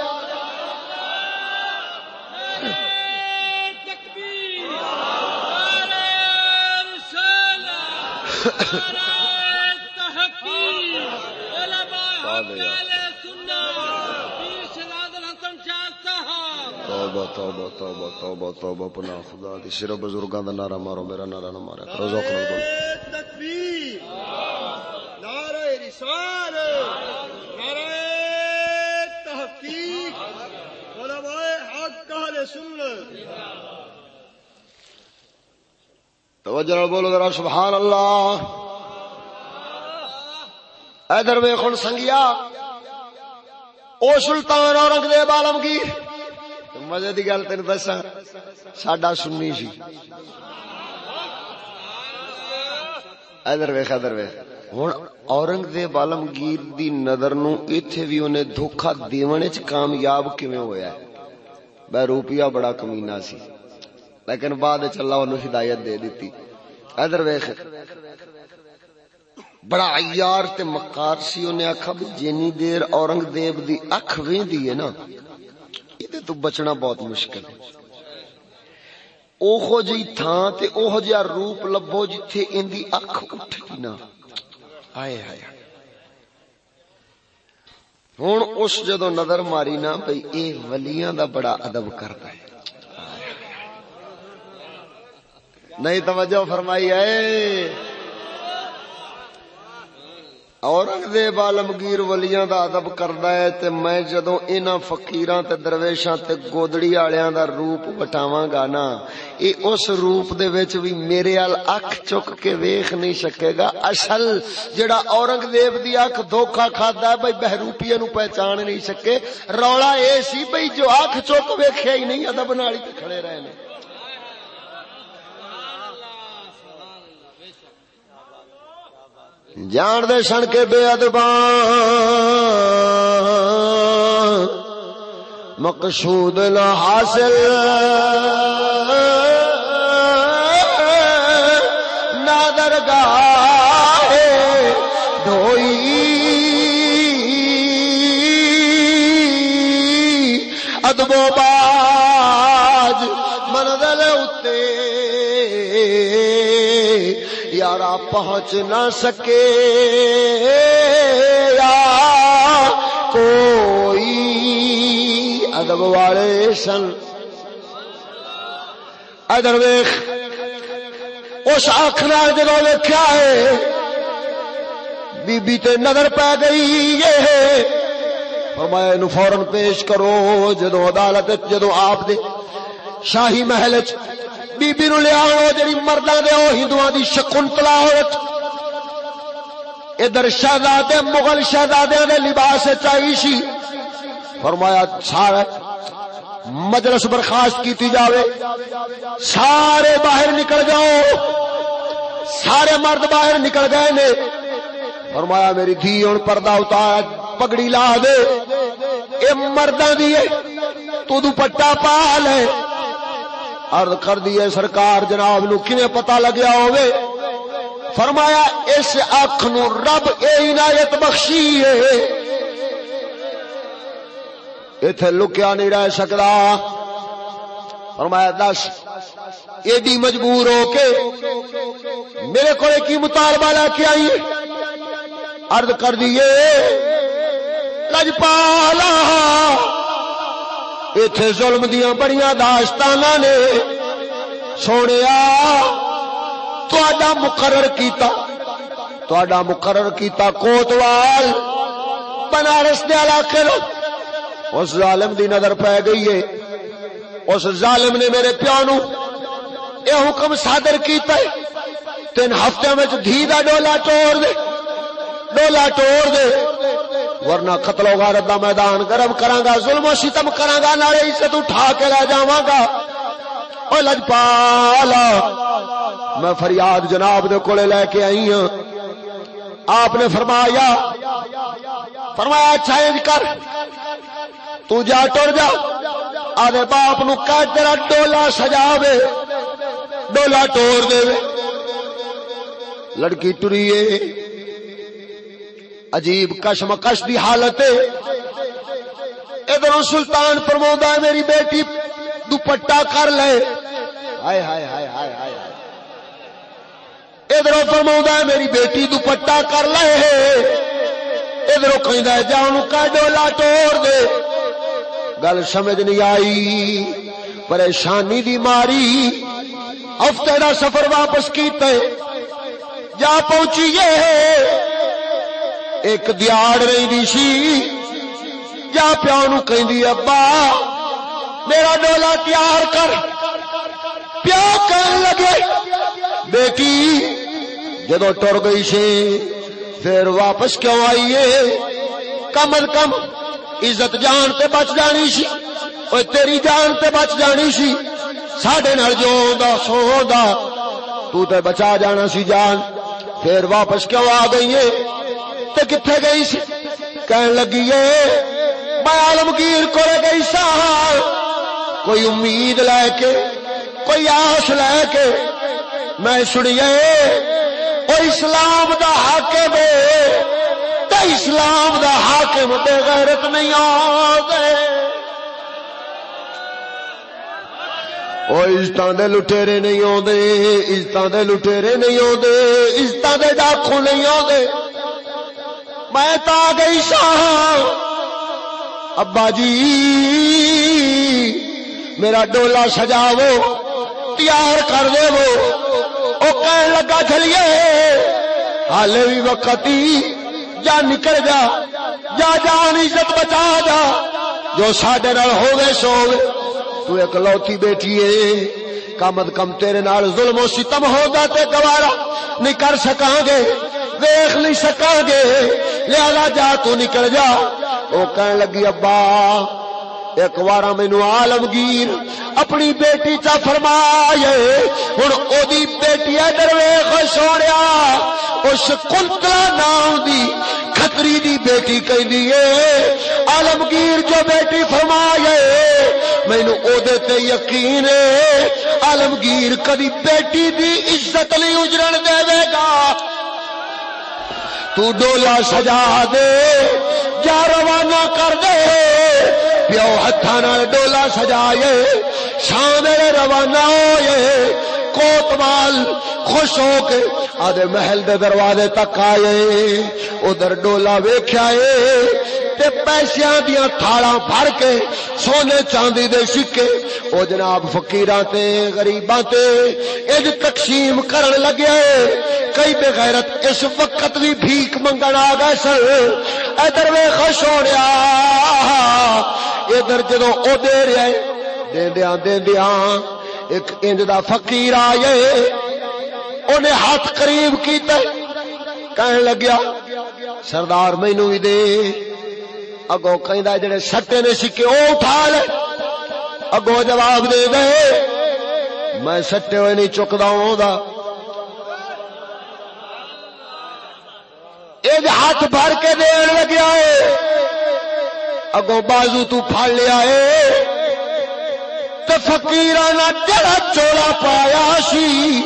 توبہ توبہ توبہ توبہ توبہ پناہ خدا دی صرف بزرگاں دا نعرہ مارو میرا نعرہ نہ مارے کرو ذوق نال بول تکبیر! نعرہ رسالت! نعرہ تحقیق! علماء حق اہل سنت! توجہ نال بولو ذرا سبحان اللہ ادھر ویکھن سنگیا او سلطان اورنگزیب عالمگیر۔ مزے کی گل تین دسا ساڈا سنی سی۔ ادھر ویخ ادھر ویخ ہوں اورنگزیب عالمگیر دی نظر نو ایتھے بھی انہیں دھوکا دیونے چ کامیاب کیویں ہویا ہے؟ بے روپیہ بڑا کمینہ سی۔ لیکن بعد وچ اللہ انہوں ہدایت دے دیتی۔ ادھر ویکھ۔ بڑا عیار تے مکار سی انہیں آکھا بھی جنی دیر اورنگزیب دی اکھ ویندی ہے نا۔ تو بچنا بہت مشکل ہے۔ اوہو جی تھان تے اوہو جا روپ لبو جتھے ان دی اکھ اٹھتی نا۔ آئے آئے ہوں اس جدو نظر ماری نا بھائی اے ولیاں دا بڑا ادب کرتا ہے۔ نہیں توجہ فرمائی ہے اورنگزیب عالمگیر ولیاں دا ادب کردا ہے تے میں جدوں انہاں فقیراں تے درویشاں تے گودڑی والیاں دا روپ وٹاواں گا نا اے اس روپ دے وچ وی میرے ال اکھ چک کے ویکھ نہیں سکے گا اصل جڑا اورنگزیب دی اکھ دھوکا کھادا ہے بھئی بہروپیے نو پہچان نہیں سکے رولا اے سی بھئی جو اکھ چک ویکھیا ہی نہیں ادب نال ہی کھڑے رہے نے جان دے سن کے بے ادبان مقصود حاصل۔ نادر گاہ ڈھوئی۔ ادبو باج یارا پہنچ نہ سکے کوئی ادب والے سن۔ ادر ویخ اس آخر جدو ویکیا ہے بی بی تے نظر پی گئی ہے۔ فرمایا نو فورن پیش کرو جدو عدالت جدو آپ دے شاہی محل چ بی بی نو لیا جڑی مردہ دے، او ہندوؤں دی شکنتلا ہوت ادھر شہزادے، مغل شہزادے دے لباس چاہی سی۔ فرمایا سارا مجلس برخاست کیتی جاوے۔ سارے باہر نکل جاؤ۔ سارے مرد باہر نکل گئے نے۔ فرمایا، میری دھی ہوں، پردہ اتار پگڑی لا دے۔ اے مردہ دیے تو دوپٹا پا لے عرض کر دیے سرکار جناب نو کنے پتا لگیا ہوئے فرمایا، اس اکھ نو رب اے عنایت بخشی ہے۔ ایتھے لکیا نہیں رہ سکدا۔ فرمایا، دس، ایڈی مجبور ہو کے میرے کو کی مطالبہ لے کے آئی۔ عرض کر دیے لجپالا ایتھے ظلم دیا بڑیاں داستانہ نے۔ سونے مقرر کیتا۔ تو مقرر کیتا کوتوال۔ بنارس دے علاقے لو اس ظالم دی نظر پہ گئی ہے۔ اس ظالم نے میرے پیو نو اے حکم صادر کیتا ہے۔ تین ہفتے میں دھی دا ڈولا توڑ دے۔ ڈولا توڑ دے۔ ورنہ قتل و غارت دا میدان گرم کرانگا ظلم و ستم کرانگا نارے عزت اٹھا کے لے جاواں گا۔ او لجپالا میں فریاد جناب دے کولے لے کے آئی ہوں آپ نے فرمایا فرمایا اچھا، چینج کر۔ تو جا ٹر جا۔ آدھے باپ نو کہ تیرا ڈولا سجاوے۔ ڈولا ٹور دے۔ لڑکی ٹریے عجیب کشمکش دی حالت ادھر سلطان پرمو ہے، میری بیٹی دوپٹا کر لے۔ ہائے ہائے ہائے ہائے ہائے ادھر فرما ہے، میری بیٹی دوپٹا کر لے۔ ادھر کہ جان کا ڈولا توڑ دے۔ گل سمجھ نہیں آئی۔ پریشانی دی ماری۔ ہفتے کا سفر واپس کیتے جا پہنچیے۔ ایک دیاڑ رہی دی سی۔ یا پیو نو کہ ابا، میرا ڈولا تیار کر۔ پیو کہنے لگے، بیٹی، جدو ٹر گئی سی، پھر واپس کیوں آئیے کم از کم عزت جان تے بچ جانی سی۔ اوے تیری جان تے بچ جانی سی۔ ساڈے نال جو ہوندا، سو ہوندا۔ تو تے بچا جانا سی جان۔ پھر واپس کیوں آ گئی ہے؟ تے کتھے گئی سی؟ کہن لگی ہے میں عالمگیر کو گئی سا۔ کوئی امید لے کے، کوئی آس لے کے، میں سنیے وہ اسلام دا حاکم تے اسلام دا حاکم بے غیرت نہیں آ وہ عزت دے لٹیرے نہیں آدھے عزت دے لٹیرے نہیں آدھے عزت دے ڈاکو نہیں آدھے میں تا گئی شاہ۔ ابا جی میرا ڈولا سجاو تیار کر دے وہ او کہن لگا، چلیے۔ حالے بھی وقت ہی جا نکل جا جا جان عزت بچا جا۔ جو ساڈے نال ہوگے سو گئے تو ایک لوتی بیٹی ہے۔ کم از کم تیرے نال ظلم و ستم ہوگا تے گوارا۔ نہیں کر سکاں گے۔ دیکھ نہیں سکاں گے لہذا جا تو نکل جا۔ او کہن لگی، ابا، ایک بار مینو آلمگیر اپنی بیٹی چا فرمائے ہوں او بیٹی درویخ سوڑیا، اس کنتلا نام دی کھتری دی بیٹی کہنی ہے، عالمگیر جو بیٹی فرمائے مینو او دے تے یقین ہے، عالمگیر کدی بیٹی دی عزت نہیں اجرن دے دے گا۔ تو ڈولا سجا دے۔ جا روانہ کر دے۔ پیو ہاتھ ڈولا سجائے شان روانہ ہوئے۔ کوتوال خوش ہو کے آدھے محل دے دروازے تک آئے۔ ادھر ڈولا ویخیا تے پیسیاں دیا تھالا بھر کے سونے چاندی دے سکے۔ او جناب فقیراں تے غریباں تے اج تقسیم کرن لگیا لگے کئی بے غیرت اس وقت بھی بھیک منگن آ گئے سن۔ ادھر وے خوش ہو رہا ادھر جدو او دے رہے دیندیاں دیندیاں ایک انج دا فقیر آئے۔ انہیں ہاتھ قریب کیتا۔ کہنے لگیا، سردار مینو بھی دے۔ اگو کہیں جڑے سٹے نے سکے او اٹھا لے اگو جواب دے دے۔ میں سٹے ہوئے نہیں چکتا ہوں ایک ہاتھ بھر کے دین لگیا ہے۔ اگو بازو تو پھڑ لیا ہے۔ تو فکیر جڑا چولا پایا سی،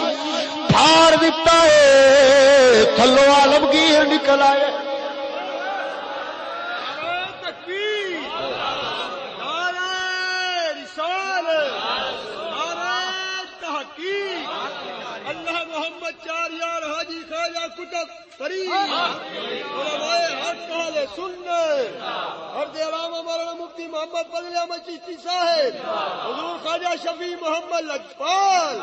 پھاڑ دتا ہے۔ تھلو آلمگیر نکل آئے چار یار حاجی خواجہ کتب فرید علماء حق اہل سنت۔ مولانا مفتی محمد فضل احمد چشتی صاحب۔ حضور خواجہ شفیع محمد لجپال۔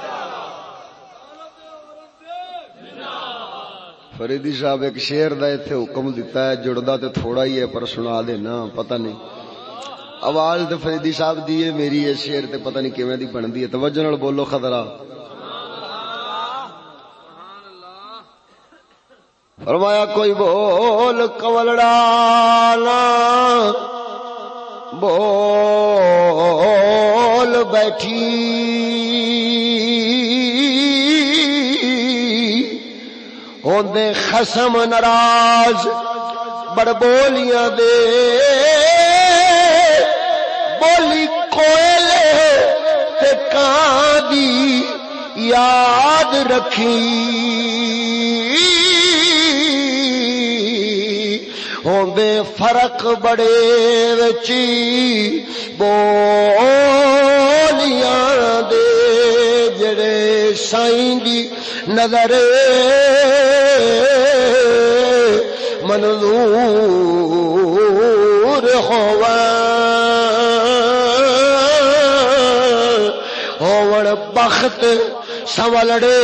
فریدی صاحب، ایک شیر دا ایتھے حکم دیتا ہے، جڑدا تے تھوڑا ہی ہے، پر سنا دینا پتہ نہیں۔ آواز تے فریدی صاحب دی ہے، میری یہ شیر تے پتہ نہیں کیویں دی بندی ہے۔ توجہ نال بولو خطرہ فرمایا کوئی بول کولڑا بول بیٹھی۔ ہوندے خسم ناراض، بڑ بولیاں دے۔ بولی کوئلے تے کان دی یاد رکھی۔ ہوندے فرق بڑے وچی بولیاں دے جڑے سائیں دی نظر منظور ہوا ہون بخت سوالڑے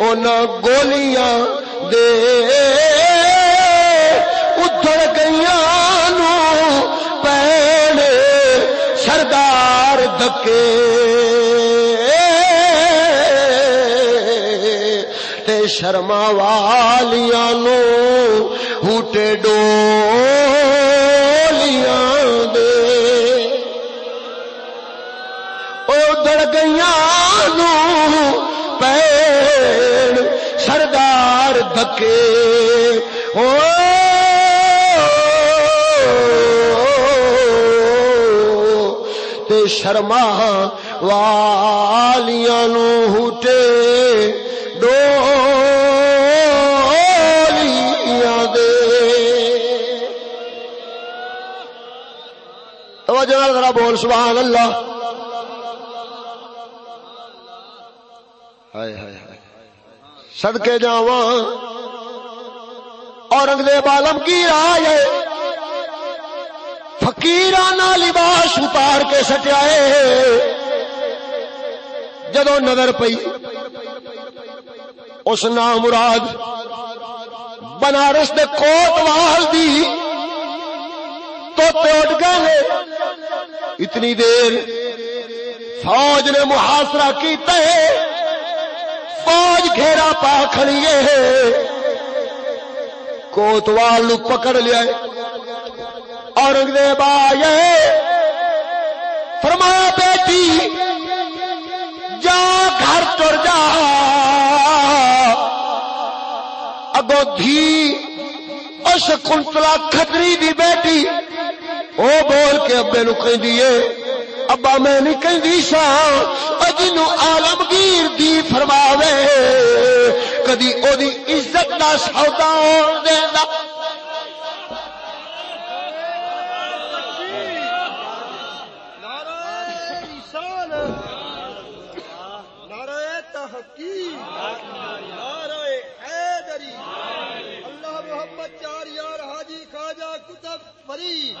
ان گولیاں دے اتر گئیاں نو پین سردار دکے شرما والیا نو ہوٹے ڈولیاں دے ادڑ گئیاں نو پیڑ سردار دکے شرما والیاں نو ہٹے ڈولیاں دے۔ توجہ ذرا بول، سبحان اللہ۔ ہائے ہائے ہائے۔ صدقے جاواں۔ اورنگزیب عالم کی آئے فقیرانہ لباس اتار کے سٹیائے۔ جدو نظر پئی، اس نام مراد بنارس دے کوتوال دی تو اٹھ گئے اتنی دیر فوج نے محاصرہ کیتا ہے۔ فوج گھیرا پا کھڑیے کوتوال نو پکڑ لیا اورنگزیب آئے۔ فرمایا، بیٹی، جا، گھر تر جا۔ اگو دھی، اس کنتلا کھتری دی بیٹی۔ او بول کے ابے نو کہ دیے ابا میں نہیں کہ سا جنو آلمگیر دی فرماوے، کدی او دی عزت دا سودا ہون دیندا نعرہ رسال نعرہ تحقیق نعرہ حیدری اللہ محمد چار یار حاجی خواجہ کتب فری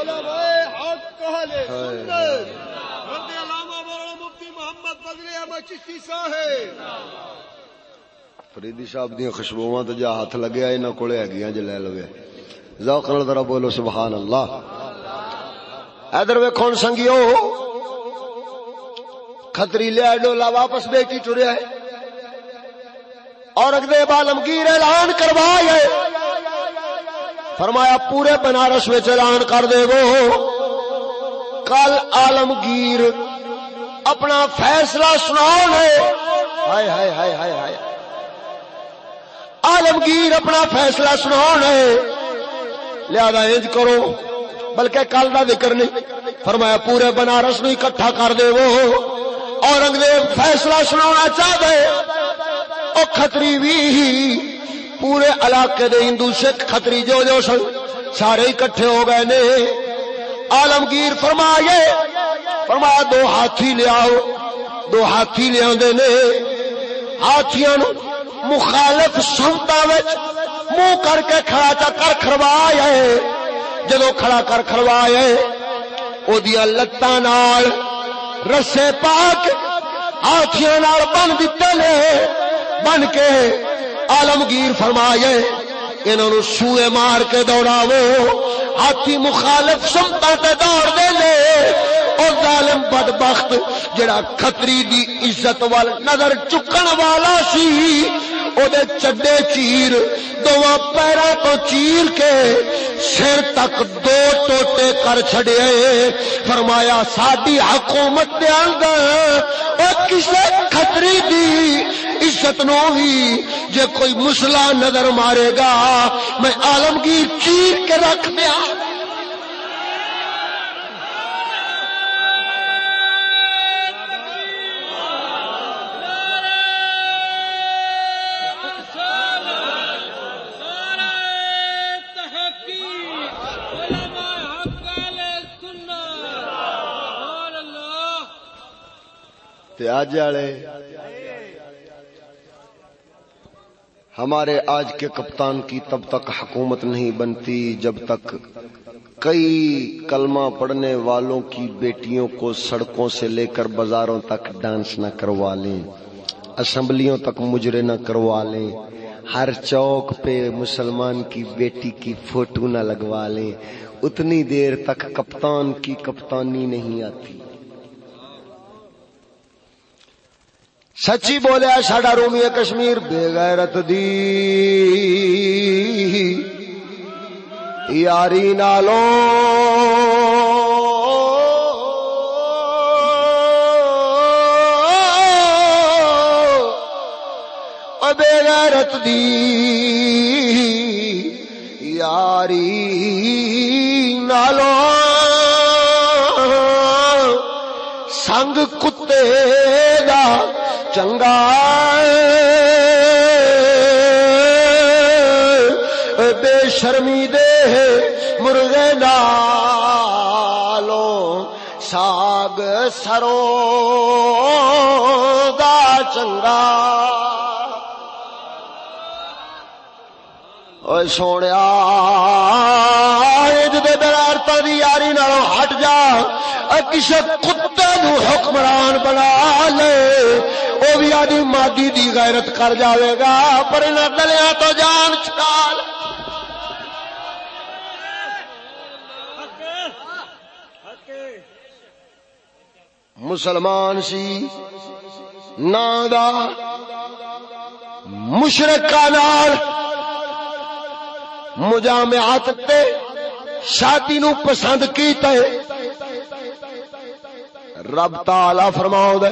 علماء حق کہلے سنت۔ مرد علامہ مولانا مفتی محمد فضل احمد چشتی صاحب۔ فریدی صاحب دیا خوشبو تو جا ہاتھ لگیا انہوں کو ہے جی لے لو ذوق نال ذرا بولو سبحان اللہ ادھر ویکھو سنگیو۔ کھتری لیا ڈولا واپس بیٹی ٹریا ہے۔ اور اگدے بالمگیر اعلان کروائے۔ فرمایا پورے بنارس میں اعلان کر دے وہ۔ کل عالمگیر اپنا فیصلہ سناؤ ہائے ہائے ہائے ہائے ہائے۔ عالمگیر اپنا فیصلہ سنا لہذا انج کرو، بلکہ کل کا ذکر نہیں۔ فرمایا پورے بنارس نو اکٹھا کر دے وہ۔ اورنگزیب فیصلہ سنا چاہتے او کھتری بھی پورے علاقے دے ہندو سکھ کھتری جو جو سن، سارے اکٹھے ہو گئے نے۔ عالمگیر فرمائے فرمایا دو ہاتھی لیاؤ دو ہاتھی لیا نے۔ ہاتھیاں مخالف سمتا منہ کر کے کھڑا چا کر کھڑوایا جدو کھڑا کر کھڑوایا او دیا لتاں نال رسے پاک ہاتھیاں بن دیتے نے۔ بن کے عالمگیر فرمائے انہوں سوئے مار کے دوڑاوو ہاتھی مخالف سمتا تے دوڑ دے لے، او ظالم بدبخت جڑا کھتری دی عزت وال نظر چکن والا سی، او دے چڈے چیر دواں پیراں تو چیر کے سر تک دو ٹوٹے کر چھڑے فرمایا، ساڈی حکومت دے اندر، او کسے کھتری دی عزت نو بھی جے کوئی مسلا نظر مارے گا۔ میں عالمگیر چیر کے رکھ دیا۔ آج والے ہمارے آج کے کپتان کی تب تک حکومت نہیں بنتی جب تک کئی کلمہ پڑھنے والوں کی بیٹیوں کو سڑکوں سے لے کر بازاروں تک ڈانس نہ کروا لیں، اسمبلیوں تک مجرے نہ کروا لیں، ہر چوک پہ مسلمان کی بیٹی کی فوٹو نہ لگوا لیں۔ اتنی دیر تک کپتان کی کپتانی نہیں آتی۔ سچی بولیا ساڈا رومی کشمیر، بے غیرت دی۔ یاری نالو۔ بے بغیرت دی۔ یاری نالو۔ سنگ کتے دا چنگا بے شرمی دے مرغے نالو ساگ سرو دا چنگا۔ سونے جدے بغیرتا دی یاری نالوں ہٹ جا۔ کسی کتے نو حکمران بنا لے۔ وہ بھی آدھی مادی دی غیرت کر جاوے گا، پر ان دلیا تو جان چھڑا لے۔ مسلمان سی، نادا مشرقہ نال مجامعات تے شادی نو پسند کیتا ہے۔ رب تعالی فرماؤ دے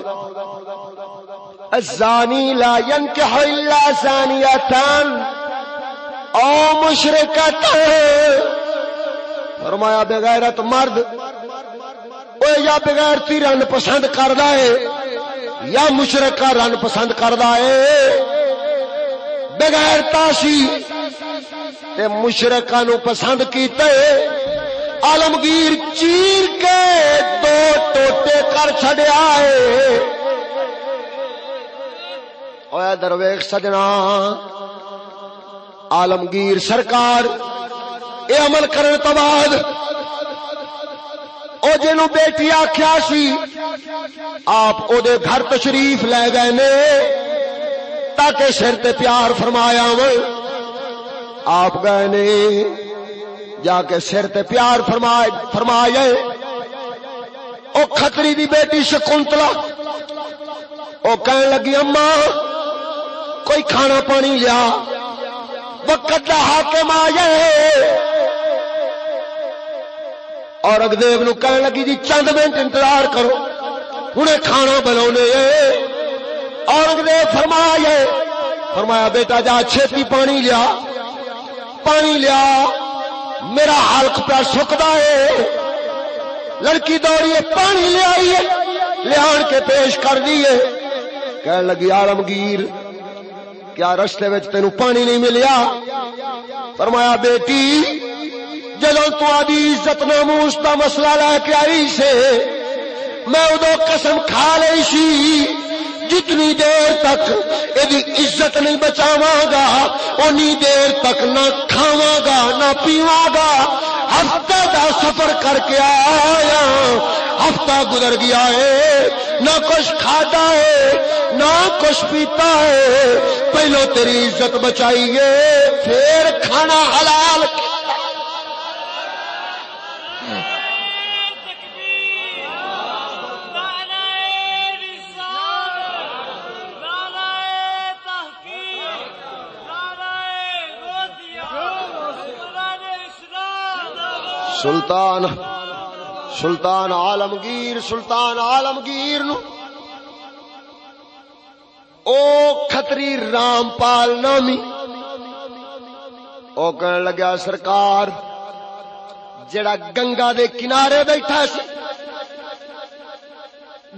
الزانی لا ينكح الا زانیتان او مشرکت فرمایا، بغیرت مرد او یا بغیر تی رن پسند کردا ہے، یا مشرکہ رن پسند کردا ہے۔ بغیر تاسی تے مشرکہ نو پسند کیتے عالمگیر چیر کے دو ٹوٹے کر چھڑیا ہے۔ اوے درویش سجنا، عالمگیر سرکار، اے عمل کرنے تو بعد، او جنو بیٹی آخیا سی، آپ او دے گھر تشریف لے گئے نے۔ تاکہ سر تے پیار فرمایا آپ گئے نے جا کے سر تے پیار فرمایا او کھتری دی بیٹی شکنتلا۔ او کہنے لگی اما کوئی کھانا پانی لیا۔ وقت دا حاکم آئے اور اگدیو نو کہنے لگی جی چند منٹ انتظار کرو۔ ہوں کھانا بنا اور اگدیو فرمایا فرمایا بیٹا جا چھتی پانی لیا پانی لیا میرا حلق پہ سکتا ہے لڑکی دوڑی پانی لیا لیا کے پیش کر دیے کہنے لگی آلمگیر کیا رستے تین پانی نہیں ملیا فرمایا بیٹی جدو تاری عزت ناموس کا مسئلہ لے کے آئی سے میں ادو قسم کھا لی سی جتنی دیر تک یہ عزت نہیں بچاوا گا، اونی دیر تک نہ کھاوا گا، نہ پیوا گا۔ ہفتہ دا سفر کر کے آیا، ہفتہ گزر گیا ہے۔ نہ کچھ کھاتا ہے، نہ کچھ پیتا ہے۔ پہلو تیری عزت بچائیے، پھر کھانا حلال۔ سلطان سلطان عالمگیر سلطان عالمگیر نو۔ او کھتری رام پال نامی۔ او کہنے لگا سرکار، جڑا گنگا دے کنارے بیٹھا سی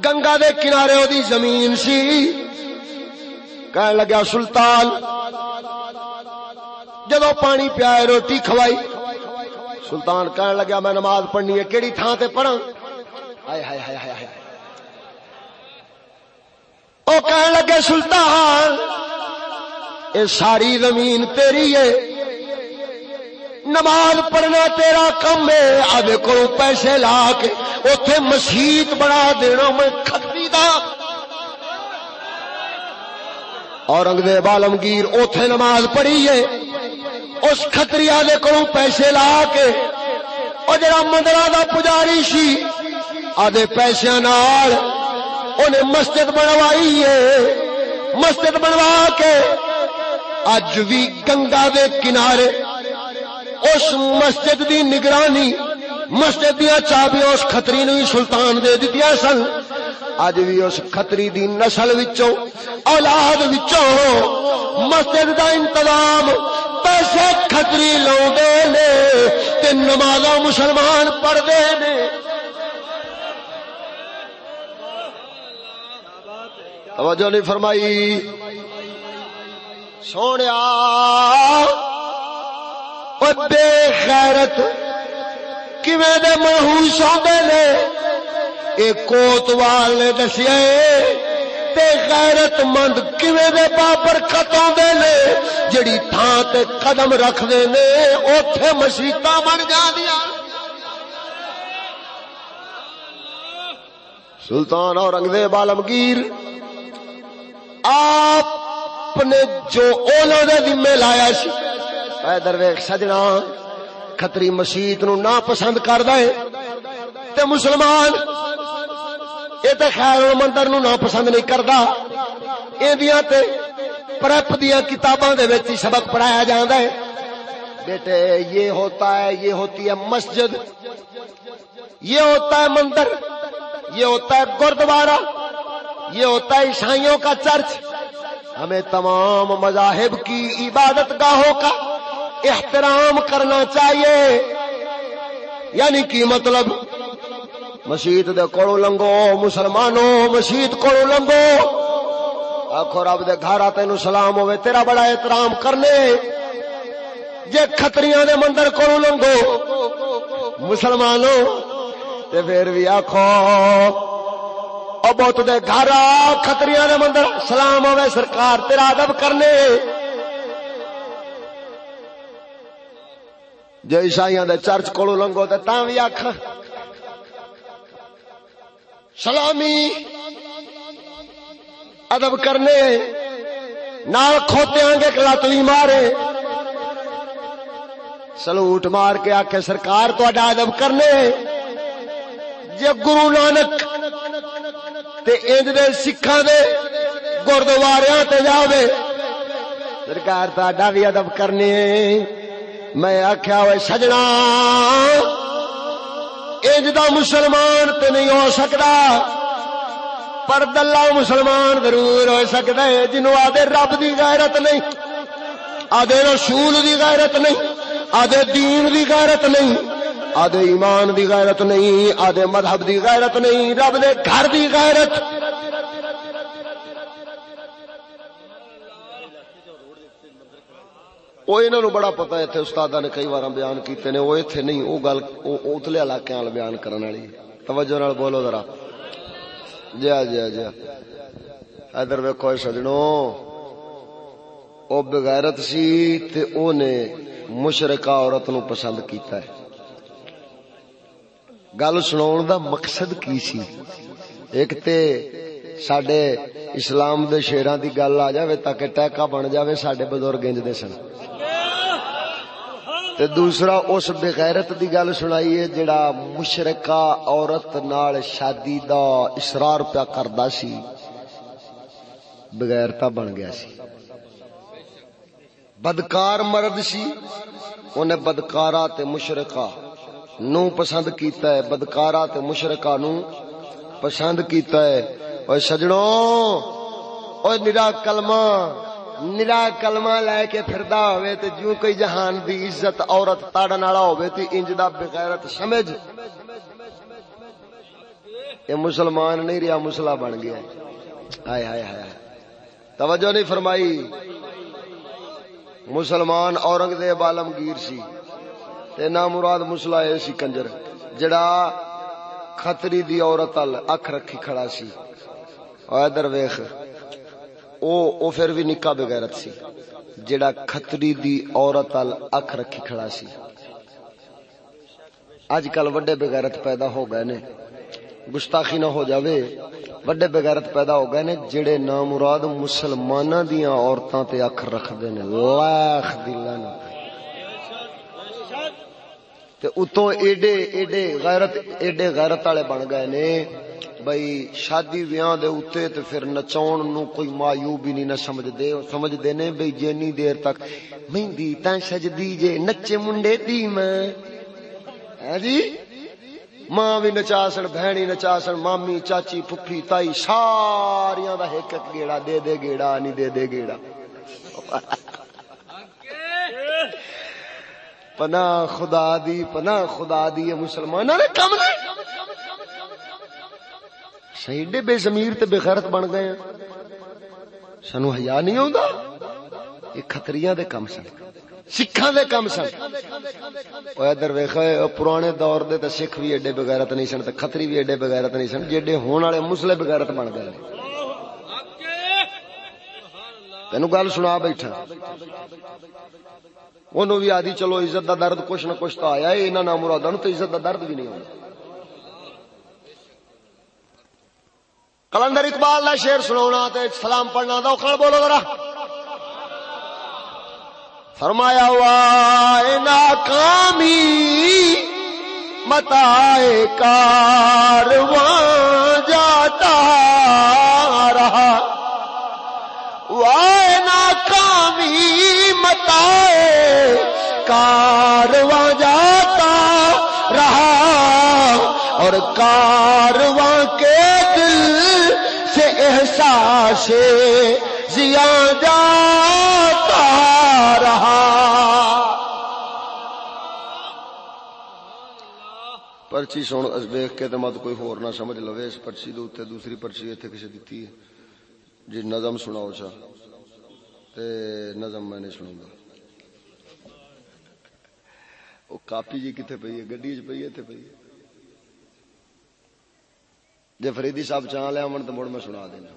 گنگا دے کنارے او دی زمین سی۔ کہنے لگا سلطان، جدو پانی پیا روٹی کھوائی۔ سلطان کہنے لگا، میں نماز پڑھنی ہے، کیڑی تھان تے پڑھا او کہنے لگے، سلطان، اے ساری زمین تیری ہے۔ نماز پڑھنا تیرا کم ہے۔ اب کو پیسے لا کے اتے مسیت بنا دینا میں کھتری دا۔ اورنگزیب عالمگیر اوتھے نماز پڑھی ہے۔ اس کتری دے کو پیسے لا کے وہ جڑا مندرا دا پجاری سی، آدھے پیسے نال انہیں مسجد بنوائی ہے۔ مسجد بنوا کے اج بھی گنگا دے کنارے اس مسجد دی نگرانی، مسجد دیا چابیاں اس خطری نے سلطان دے دیا سن۔ اج بھی اس خطری دی نسل وچوں، اولاد وچوں مسجد دا انتظام پیسے خطری لاؤندے نے تے نمازاں مسلمان پڑھدے نے۔ توجہ نہیں فرمائی۔ سونے بے خیرت کیویں دے منہوس ہوندے نے؟ اے کوتوال نے دسیا تے غیرت مند کیویں دے پاپر خط ہوندے نے؟ جڑی تھاں تے قدم رکھدے نے، اوتھے مسیتاں بن جاندیاں سلطان اورنگزیب عالمگیر آپ نے جو اولو دے ذمہ لایا سی، اے درویش سجنا خطری مسیت نو نا پسند کردا ہے۔ تے مسلمان اے تے خیر مندر نو نا پسند نہیں کردا۔ ایندیاں تے پرپ دیاں کتاباں سبق پڑھایا جاندا ہے۔ بیٹے، یہ ہوتا ہے، یہ ہوتی ہے مسجد۔ یہ ہوتا ہے مندر۔ یہ ہوتا ہے گردوارا یہ ہوتا ہے عیسائیوں کا چرچ۔ ہمیں تمام مذاہب کی عبادت گاہوں کا احترام کرنا چاہیے۔ یعنی کی مطلب؟ مسیت دے کوڑو لنگو مسلمانوں مسیت کوڑو لنگو۔ آخو رب دے گھر تین سلام ہوئے تیرا بڑا احترام کرنے۔ جے کھتریاں دے مندر کوڑو لنگو۔ مسلمانوں تے پھر بھی آخو بہت دے گھر کتری دے مندر سلام ہوے سرکار تیرا ادب کرنے۔ جی عیسائی دے چرچ کو لنگو تو تا بھی آخ سلامی، ادب کرنے، نال کھوتے گے کلاتوی مارے۔ سلوٹ مار کے آخ سرکار تو ادب کرنے۔ جی گرو نانک تے انج دے سکھاں دے گردواریاں تے جاوے سرکار تہاڈا بھی ادب کرنی میں آکھیا ہوئے سجنا۔ انج دا مسلمان تو نہیں ہو سکتا پر دلہ مسلمان ضرور ہو سکتا ہے جنوں آدھے رب دی غیرت نہیں، آدھے رسول دی غیرت نہیں، آدھے دین دی غیرت نہیں، آدھے ایمان دی غیرت نہیں، آدھے مذہب دی غیرت نہیں، رب دے گھر دی غیرت۔ وہ انہوں بڑا پتا اتنے استاد نے کئی بار بیان کیتے نے وہ اتنے نہیں وہ گل اتلے علاقے وال بیان کرنے والی۔ توجہ نال بولو ذرا۔ جیا جیا جیا ادھر ویکو سجنوں وہ بغیرت سی تے او نے مشرقہ عورت نو پسند کیتا ہے۔ گل سنا دا مقصد کی سی؟ ایک تے سڈے اسلام دے شیران دی گل آ جاوے تاکہ ٹیکا بن جاوے سڈے بزرگ انج دے سن۔ تے دوسرا، اس بغیرت دی گل سنائی ہے جڑا مشرقہ عورت نال شادی دا اسرار پیا کردا سی، بغیرتا بن گیا سی۔ بدکار مرد سی انہیں بدکارا تے مشرقہ نو پسند کیتا ہے، بدکارا تے مشرکا نو پسند کیتا ہے۔ اور سجڑوں اور نرا کلمہ نرا کلمہ لے کے پھردا ہوئے تے جو کوئی جہان دی عزت عورت تاڑن والا ہوئے تے انج دا بغیرت سمجھ یہ مسلمان نہیں رہا مسلح بن گیا ہائے ہائے ہائے توجہ نہیں فرمائی مسلمان اورنگزیب عالمگیر سی تے نا مراد مسلا اے سی کنجر جڑا خطری دی عورت ال اکھ رکھی کھڑا سی ادھر ویکھ۔ او او پھر بھی نکاح بغیرت سی جڑا خطری دی عورت ال اکھ رکھی کھڑا سی۔ اج کل وڈے بغیرت پیدا ہو گئے نے۔ گستاخی نہ ہو جاوے، وڈے بغیرت پیدا ہو گئے نے جڑے نامراد مسلماناں دیاں عورتاں تے اکھ رکھدے نے۔ لاکھ دی لعنت۔ تے اتوں ایڈے ایڈے غیرت ایڈے غیرت والے بن گئے نے۔ بھائی شادی ویاہ دے اوتے تے پھر نچاون نو کوئی مایوب ہی نہیں نہ سمجھ دے سمجھ دے نے بھئی جینی دیر تک مہندی تاں سجدی جے نچے منڈے دی میں۔ ہے جی؟ ماں بھی نچا سن بہنی نچا سن مامی، چاچی، پھپھی، تائی ساریاں دا ایک ایک گیڑا دے دے گیڑا نہیں دے دے گیڑا۔ پنا خدا دی پنا خدا دی مسلمان نے کم نہیں اچھا، سیڈے بے زمیر تے بے غیرت بن گئے ہیں۔ سانو حیا نہیں آوندا یہ خطریاں دے کم سن، سکھاں دے کم سن۔ او ادھر ویکھ پرانے دور دے تے سکھ بھی ایڈے بغیرت نہیں سن، تے خطری بھی ایڈے بغیرت نہیں سن، جیڈے ہون والے مسلے بغیرت بن گئے تینو گل سنا بیٹھا۔ انہوں بھی آدھی، چلو، عزت دا درد کچھ نہ کچھ تو آیا ہے، انہاں نام مراداں نو تے عزت دا درد بھی نہیں ہوندا۔ کلندر اقبال دا شعر سناونا تے سلام پڑھنا دا اوکھل بولو ذرا۔ فرمایا ہوا ناکامی متائے کارواں جاتا رہا۔ وائے ناکامی متائے کارواں جاتا رہا۔ اور کارواں پرچی سن دیکھ کے تو مت کوئی ہور نہ سمجھ لوے اس پرچی دے اوتے دوسری پرچی ایتھے کسے دتی ہے جی نظم سناؤ چا تے نظم میں نہیں سنوں گا وہ کاپی جی کتنے پی ہے گڈی چ پی ہے پی ہے جی فریدی صاحب چاہ لیا من تو مڑ میں سنا دینا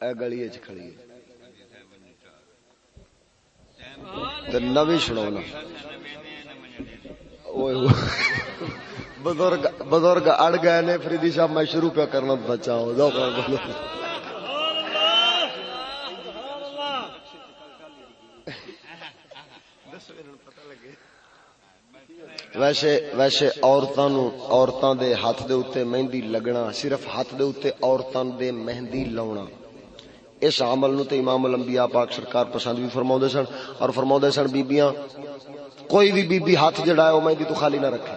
اے گلی چ کھڑی ہے تے نوی سناونا بزرگ بزرگ اڑ گئے نے فریدی صاحب میں شروع پہ کرنا بچاؤ۔ ذوق بولو ویسے ویسے عورتاں نو، عورتاں دے ہاتھ دے اوتے مہندی لگنا، صرف ہاتھ دے اوتے عورتاں دے مہندی لاونا اس عمل نو تے امام الانبیاء پاک سرکار پسند بھی فرماوندے سن اور فرماوندے سن بیبییاں کوئی بھی بی بی ہاتھ جڑا ہے، او مہندی تو خالی نہ رکھے۔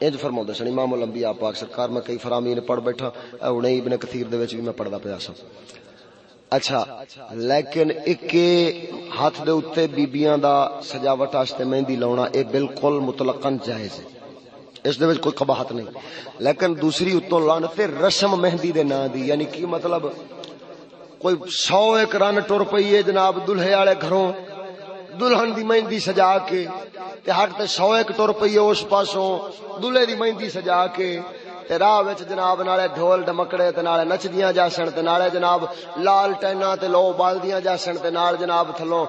انج فرماوندے سن امام الانبیاء پاک سرکار، میں کئی فرامین پڑھ بیٹھا ہنے ابن کثیر دے وچ بھی میں پڑھدا پیا سا۔ اچھا لیکن ایک ہاتھ دے اوتے بیبییاں دا سجاوٹ واسطے مہندی لاونا اے بالکل مطلقاً جائز ہے۔ اس دے وچ کوئی قباحت نہیں۔ لیکن دوسری اتوں لعنت رسم مہندی دے نام دی یعنی کی مطلب؟ کوئی سو ایک رن ٹر پئی ہے جناب دلہے والے گھروں۔ دلہن دی مہندی سجا کے تے ہٹ تے سو ایک ٹر پئی ہے اس پاسوں۔ دلہے دی مہندی سجا کے تے راہ وچ جناب نالے ڈھول ڈمکڑے تے نالے نچدیاں جاسن تے نالے جناب لال ٹینا تے لو بالدیاں جاسن تے نال جناب تھلوں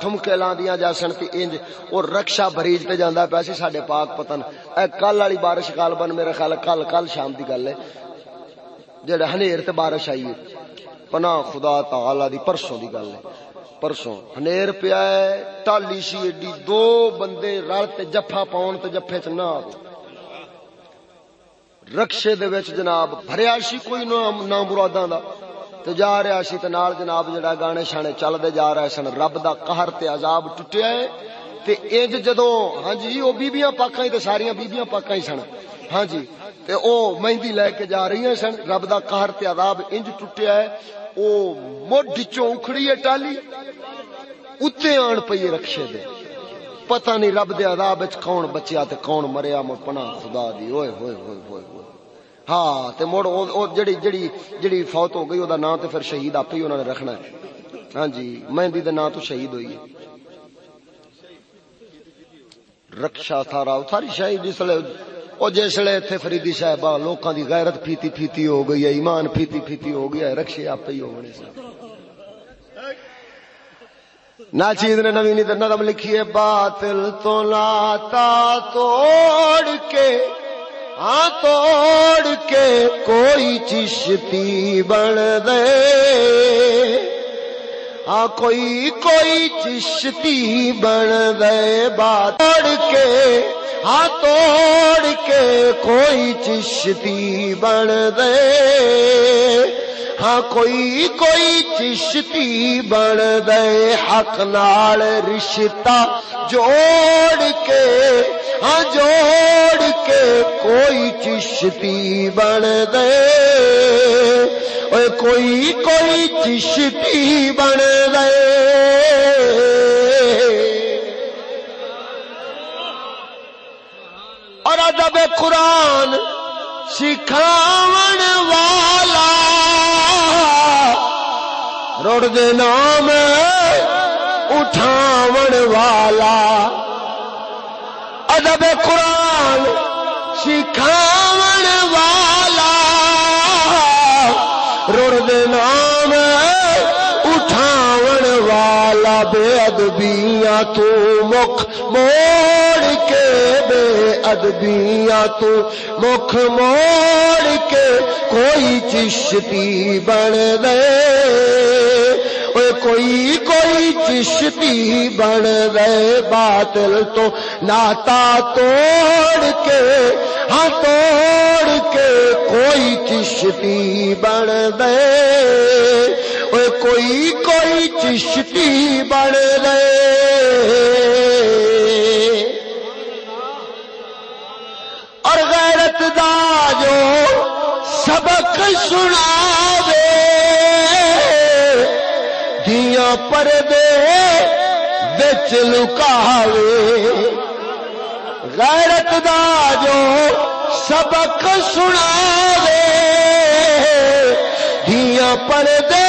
ٹھمکے لاندیاں جاسن تے انج او رکشا بریج تے جاندا پیا سی ساڈے پاک پتن۔ اے کل والی بارش غالباً میرے خیال کل کل شام دی گل ہے۔ جڑا ہنیر تے بارش آئی ہے۔ پناہ خدا تعالی دی پرسوں دی گل ہے۔ پرسوں ہنیر پیا ہے، ٹالی سی ایڈی دو بندے رل تے جفا پاؤن تے جفے چ نہ آوے۔ رکشے دے وچ جناب بھریا سی، کوئی نہ مراداں دا۔ تے جا رہا سی تے نال جناب جڑا گانے شانے چل دے جا رہے سن، رب دا قہر تے عذاب ٹٹیا ہے۔ تے انج جدوں ہاں جی او بیبییاں پاکاں تے ساریاں بیبییاں پاکاں ہی سن۔ ہاں جی تے او مہندی لے کے جا رہی ہیں سن، رب دا قہر تے عذاب انج ٹٹیا ہے۔ او مڈ چوں اکھڑی ہے ٹالی، اتے آن پئی رکشے دے۔ پتہ نہیں رب دے عذاب وچ کون بچیا تے کون مریا مو پناہ خدا دی۔ اوئے، ہوئے ہوئے ہوئے ہوئے۔ ہاں تے مڑ او جڑی جڑی جڑی فوت ہو گئی، او دا نام تے پھر شہید آپ ہی انہوں نے رکھنا ہے۔ ہاں جی مہندی دے نام تو شہید ہوئی ہے۔ رکشا تھارا ساری شہید جسلے او جسلے تھے فریدی صاحبہ لوکاں دی غیرت پھیتی پھیتی ہو گئی ہے، ایمان پھیتی پھیتی ہو گیا ہے، رکشے آپ ہی ہونے سے ناچیز نے نوی نیت نظم لکھی ہے، باطل تو لاتا توڑ کے ہاں توڑ کے کوئی چشتی بن دے۔ ہاں کوئی کوئی چشتی بن دے بات توڑ کے۔ ہاں توڑ کے کوئی چشتی بن دے۔ ہاں کوئی کوئی چشتی بن دے۔ حق نال رشتہ جوڑ کے ہاں جوڑ کے کوئی چشتی بن دے۔ کوئی کوئی چشتی بن دے۔ اور ادب قرآن سکھاون والا۔ روڑ دے نام اٹھاون والا۔ ادب قرآن سکھاون والا بے ادبیاں تو مکھ موڑ کے بے ادبیاں تو مکھ موڑ کے کوئی چشتی بن دے۔ کوئی کوئی چشتی بن دے۔ باطل تو ناتا توڑ کے ہاں توڑ کے کوئی چشتی بن دے۔ کوئی کوئی چشتی بن دے اور غیرت دا جو سبق سنا دے۔ دیا پردے بچ لکاوے۔ غیرت دا جو سبق سنا دے۔ دیا پردے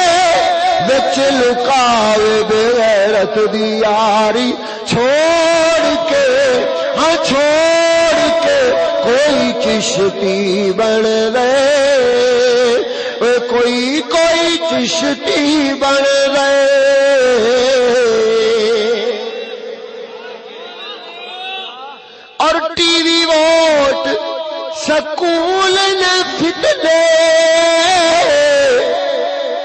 بچ لکاوے بے غیرت دی یاری، چھوڑ کے ہاں چھوڑ کے کوئی چشتی بن رہے۔ کوئی کوئی چشتی بن رہے۔ اور ٹی وی ووٹ سکول نے فتنے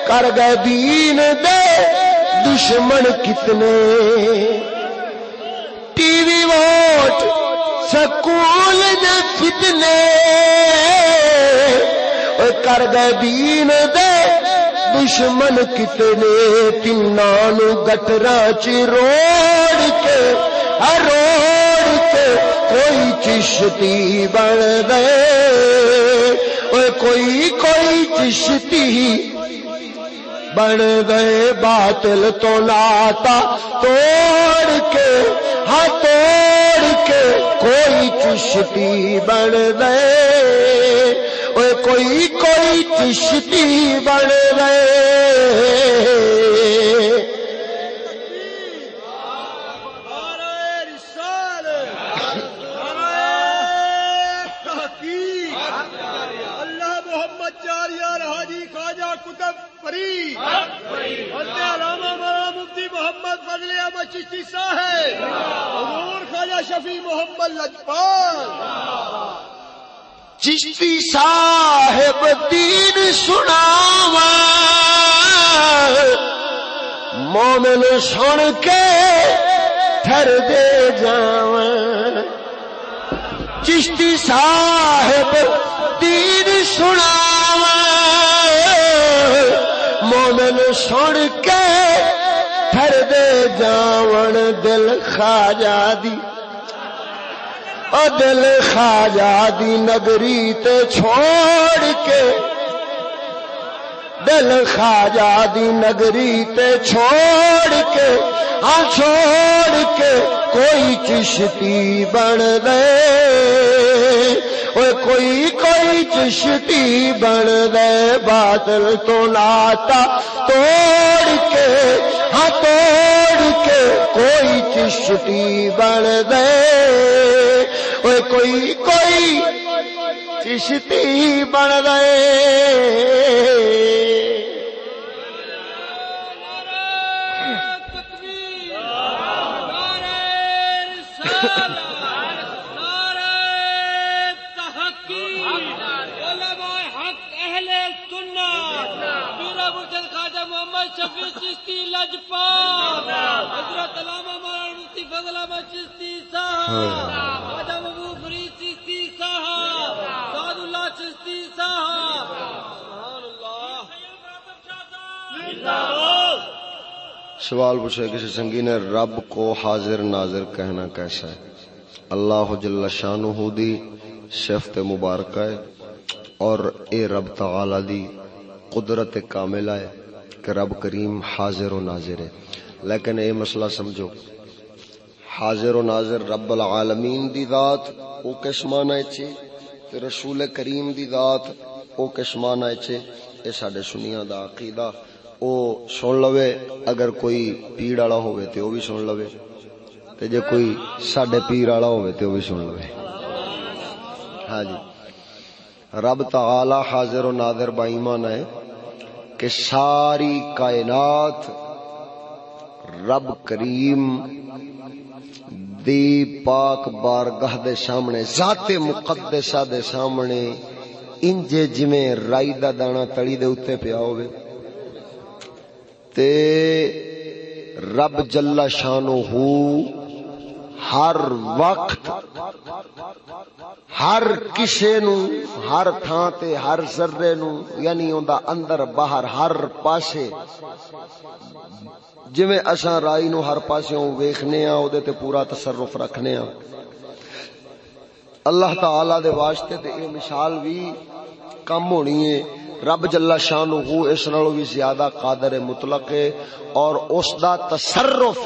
کر گئے دین دے دشمن کتنے۔ ٹی وی ووٹ سکول نے فتنے۔ کر گئے دین دے دشمن کتنے۔ تینوں گٹرا چ کے روڑ کے کوئی چشتی بن گئے۔ کوئی کوئی چشتی بن گئے باطل تو لاتا توڑ کے ہاں توڑ کے کوئی چشتی بن گئے۔ کوئی کوئی چشتی بن گئے اللہ محمد چار یار حاجی خواجہ کتب فری علامہ مولانا مفتی محمد فضل احمد چشتی صاحب، حضور خواجہ شفیع محمد لجپال۔ چشتی صاحب دین سناوا، مومن سن کے ٹھر دے جاواں چشتی صاحب دین سناوا، مومن سن کے ٹھر دے جاون دل خاجا دی۔ او دل خاجا دی نگری تے چھوڑ کے دل خواجہ دی نگری تے چھوڑ کے ہاں چھوڑ کے کوئی چشتی بن دے۔ اوے کوئی کوئی چشتی بن دے۔ بادل تو لاتا توڑ کے ہاں توڑ کے کوئی چشتی بن دے۔ اوے کوئی کوئی چشتی بن دے۔ حضرت علامہ مولانا مفتی فضل احمد چشتی صاحب۔ ہاں۔ چشتی صاحب۔ سعد اللہ چشتی صاحب۔ سوال پوچھے کسی سنگی نے رب کو حاضر ناظر کہنا کیسا ہے؟ اللہ جل شانہ دی شفت مبارکہ ہے اور اے رب تعالی دی قدرت کاملہ ہے۔ کہ رب کریم حاضر و ناظر ہے۔ لیکن اے مسئلہ سمجھو، حاضر و ناظر رب العالمین دی ذات او کس معنی چھے رسول کریم دی ذات او کس معنی چھے اے ساڈے سنیاں دا عقیدہ او سن لوے، اگر کوئی پیڑ والا ہوئے تے او بھی سن لوے۔ تے جے کوئی ساڈے پیر والا ہوئے تے او بھی سن لوے۔ ہاں جی۔ رب تعالی حاضر و ناظر با ایمان ہے۔ کہ ساری کائنات رب کریم دی پاک بارگاہ دے سامنے، ذات مقدسہ دے سامنے انجے جویں رائی دا دانا تڑی دے اوتے پیا ہوئے تے رب جل شانو ہو ہر وقت ہر کسے نو، ہر تھان تے ہر ذرے نو یعنی اوندا اندر باہر ہر پاسے۔ جویں اساں رائی نو ہر پاسوں ویکھنے ہاں اودے تے پورا تصرف رکھنے ہاں اللہ تعالی دے واسطے تے اے مثال وی کم ہونی ہے۔ رب جل شانہ اس نالوں بھی زیادہ قادر مطلق ہے اور اس دا تصرف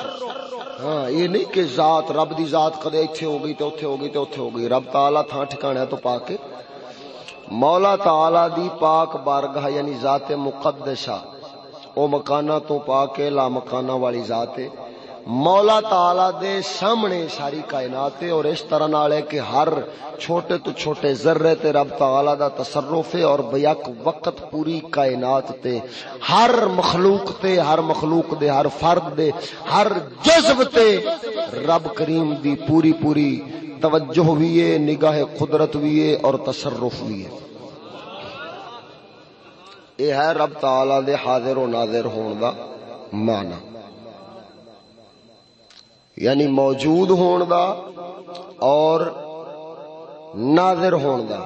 ہاں یہ نہیں کہ ذات، رب دی ذات کدے ایتھے ہو گئی تے اوتھے ہو گئی تے اوتھے ہو گئی رب تعالی تھان ٹھکانے تو پا کے۔ مولا تعالی دی پاک بارگاہ یعنی ذات مقدسہ، او مکانہ تو پا کے لا مکانہ والی ذات ہے۔ مولا تعالی دے سامنے ساری کائنات ہے اور اس طرح نال ہے کہ ہر چھوٹے تو چھوٹے ذرے تے رب تعالی دا تصرف ہے اور بیک وقت پوری کائنات تے، ہر مخلوق تے، ہر مخلوق دے، ہر فرد دے، ہر جذب تے رب کریم دی پوری پوری توجہ بھی ہے نگاہ قدرت بھی ہے اور تصرف بھی ہے یہ ہے رب تعالی دے حاضر و ناظر ہون دا معنی۔ یعنی موجود ہون دا اور ناظر ہون دا۔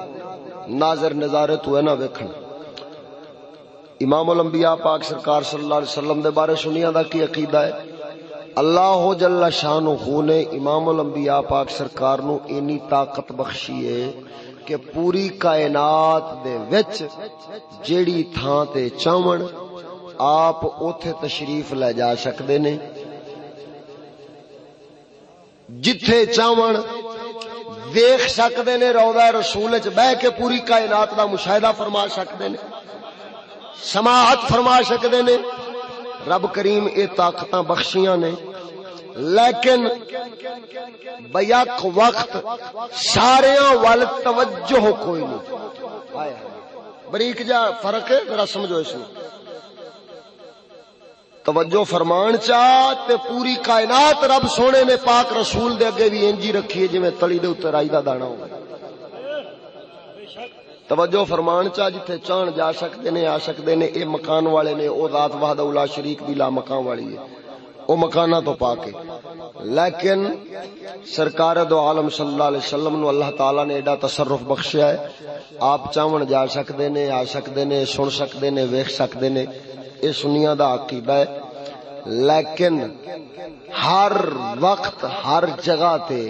ناظر نظارے تو ہے نا ویکھن۔ امام الانبیاء پاک سرکار صلی اللہ علیہ وسلم دے بارے سنیا دا کی عقیدہ ہے؟ اللہ جل شان شانہ نے امام الانبیاء پاک سرکار نو اینی طاقت بخشی ہے کہ پوری کائنات دے وچ جیڑی تھاں تے چاون آپ اوتھے تشریف لے جا سکدے نے۔ جتھے چاون دیکھ سکتے نے، روضہ رسول چ بہ کے پوری کائنات دا مشاہدہ فرما سکتے نے، سماعت فرما سکتے نے۔ رب کریم اے طاقت بخشیاں نے۔ لیکن بیک وقت سارے وال توجہ کوئی نہیں۔ ہاں۔ بریک جا، فرق ہے، ذرا سمجھو اس میں۔ توجہ فرمان چاہ تے پوری کائنات رب سونے نے پاک رسول دے اگے بھی انجی رکھی ہے جی میں تلی دے اتر آئی دا دانا ہوگا توجہ فرمان چاہ جتھے چان جا سکتے نے، آ سکتے نے، اے مکان والے نے، او ذات وحدہ اولا شریک دی لا مکان والی ہے۔ او مکانہ تو پاکے لیکن سرکار دو عالم صلی اللہ علیہ وسلم نو اللہ تعالی نے ایڈا تصرف بخشیا ہے۔ آپ چاون جا سکتے نے، آ سکتے نے، سن سکتے نے، ویکھ سکتے نے۔ یہ سنیا دا عقیدہ ہے۔ لیکن ہر وقت، ہر جگہ تے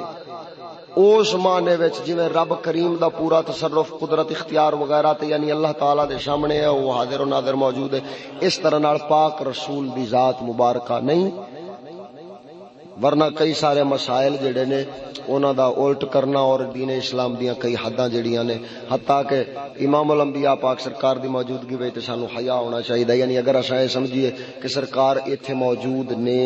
اس معنی وچ جویں رب کریم دا پورا تصرف قدرت اختیار وغیرہ تے یعنی اللہ تعالی دے سامنے ہے، وہ حاضر و ناظر موجود ہے۔ اس طرح نال پاک رسول دی ذات مبارکہ نہیں۔ ورنہ کئی سارے مسائل جڑے نے انہاں دا الٹ کرنا اور دین اسلام دیاں کئی حداں جڑیاں نے۔ حتیٰ کہ امام الانبیاء پاک سرکار دی موجودگی وچ سانو حیا ہونا چاہیے یعنی اگر اساں یہ سمجھیے کہ سرکار ایتھے موجود نے۔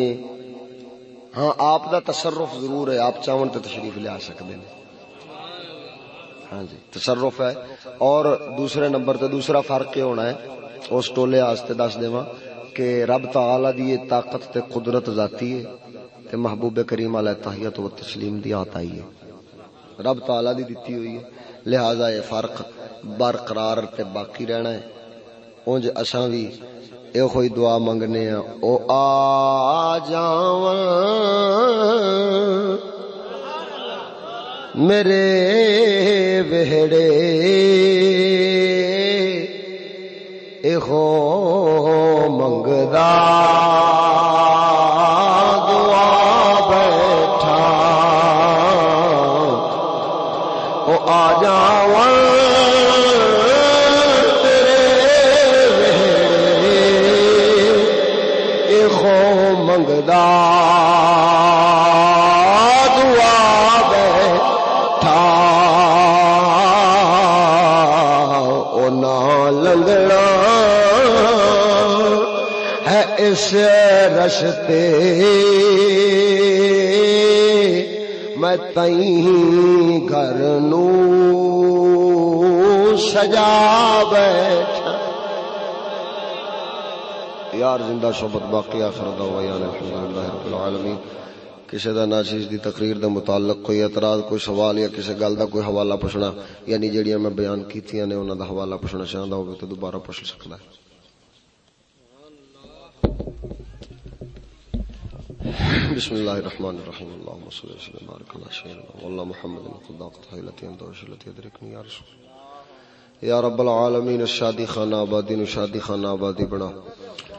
ہاں آپ دا تصرف ضرور ہے، آپ چاہون تے تشریف لے آ سکدے ہیں ہاں جی تصرف ہے۔ اور دوسرے نمبر تے دوسرا فرق یہ ہونا ہے، اس ٹولے واسطے دس دیواں کہ رب تعالی دی یہ طاقت تے قدرت ذاتی ہے۔ تے محبوب کریم علیہ تحیت و تسلیم دی آتا ہی ہے۔ رب تعالی دی دیتی ہوئی ہے۔ لہذا یہ فرق برقرار تے باقی رہنا ہے۔ اونج اساں بھی اے کوئی دعا منگنے ہیں۔ او آ جاواں۔ میرے وہڑے اے ہو منگدا۔ آ جاواں خو منگدا دعا بیٹھا او نا لنگنا ہے اس رشتے میں تئی گھر نو سجا بیٹھا۔ یار زندہ شعبت باقی آخر دعوا الحمدللہ رب العالمین۔ کسی دا ناچیز دی تقریر دے متعلق کوئی اعتراض، کوئی سوال یا کسی گل دا کوئی حوالہ پوچھنا یعنی جڑیاں میں بیان کیتیاں نے، انہاں دا حوالہ پوچھنا چاہندا ہوے تو دوبارہ پوچھ سکدا ہے۔ بسم الله الرحمن الرحيم اللهم صل وسلم. وبارك على سيدنا والله محمد القداقة التي انت وشلتي ادركني يا رسول یا رب العالمین شادی خانہ آبادی نو شادی خانہ آبادی بنا.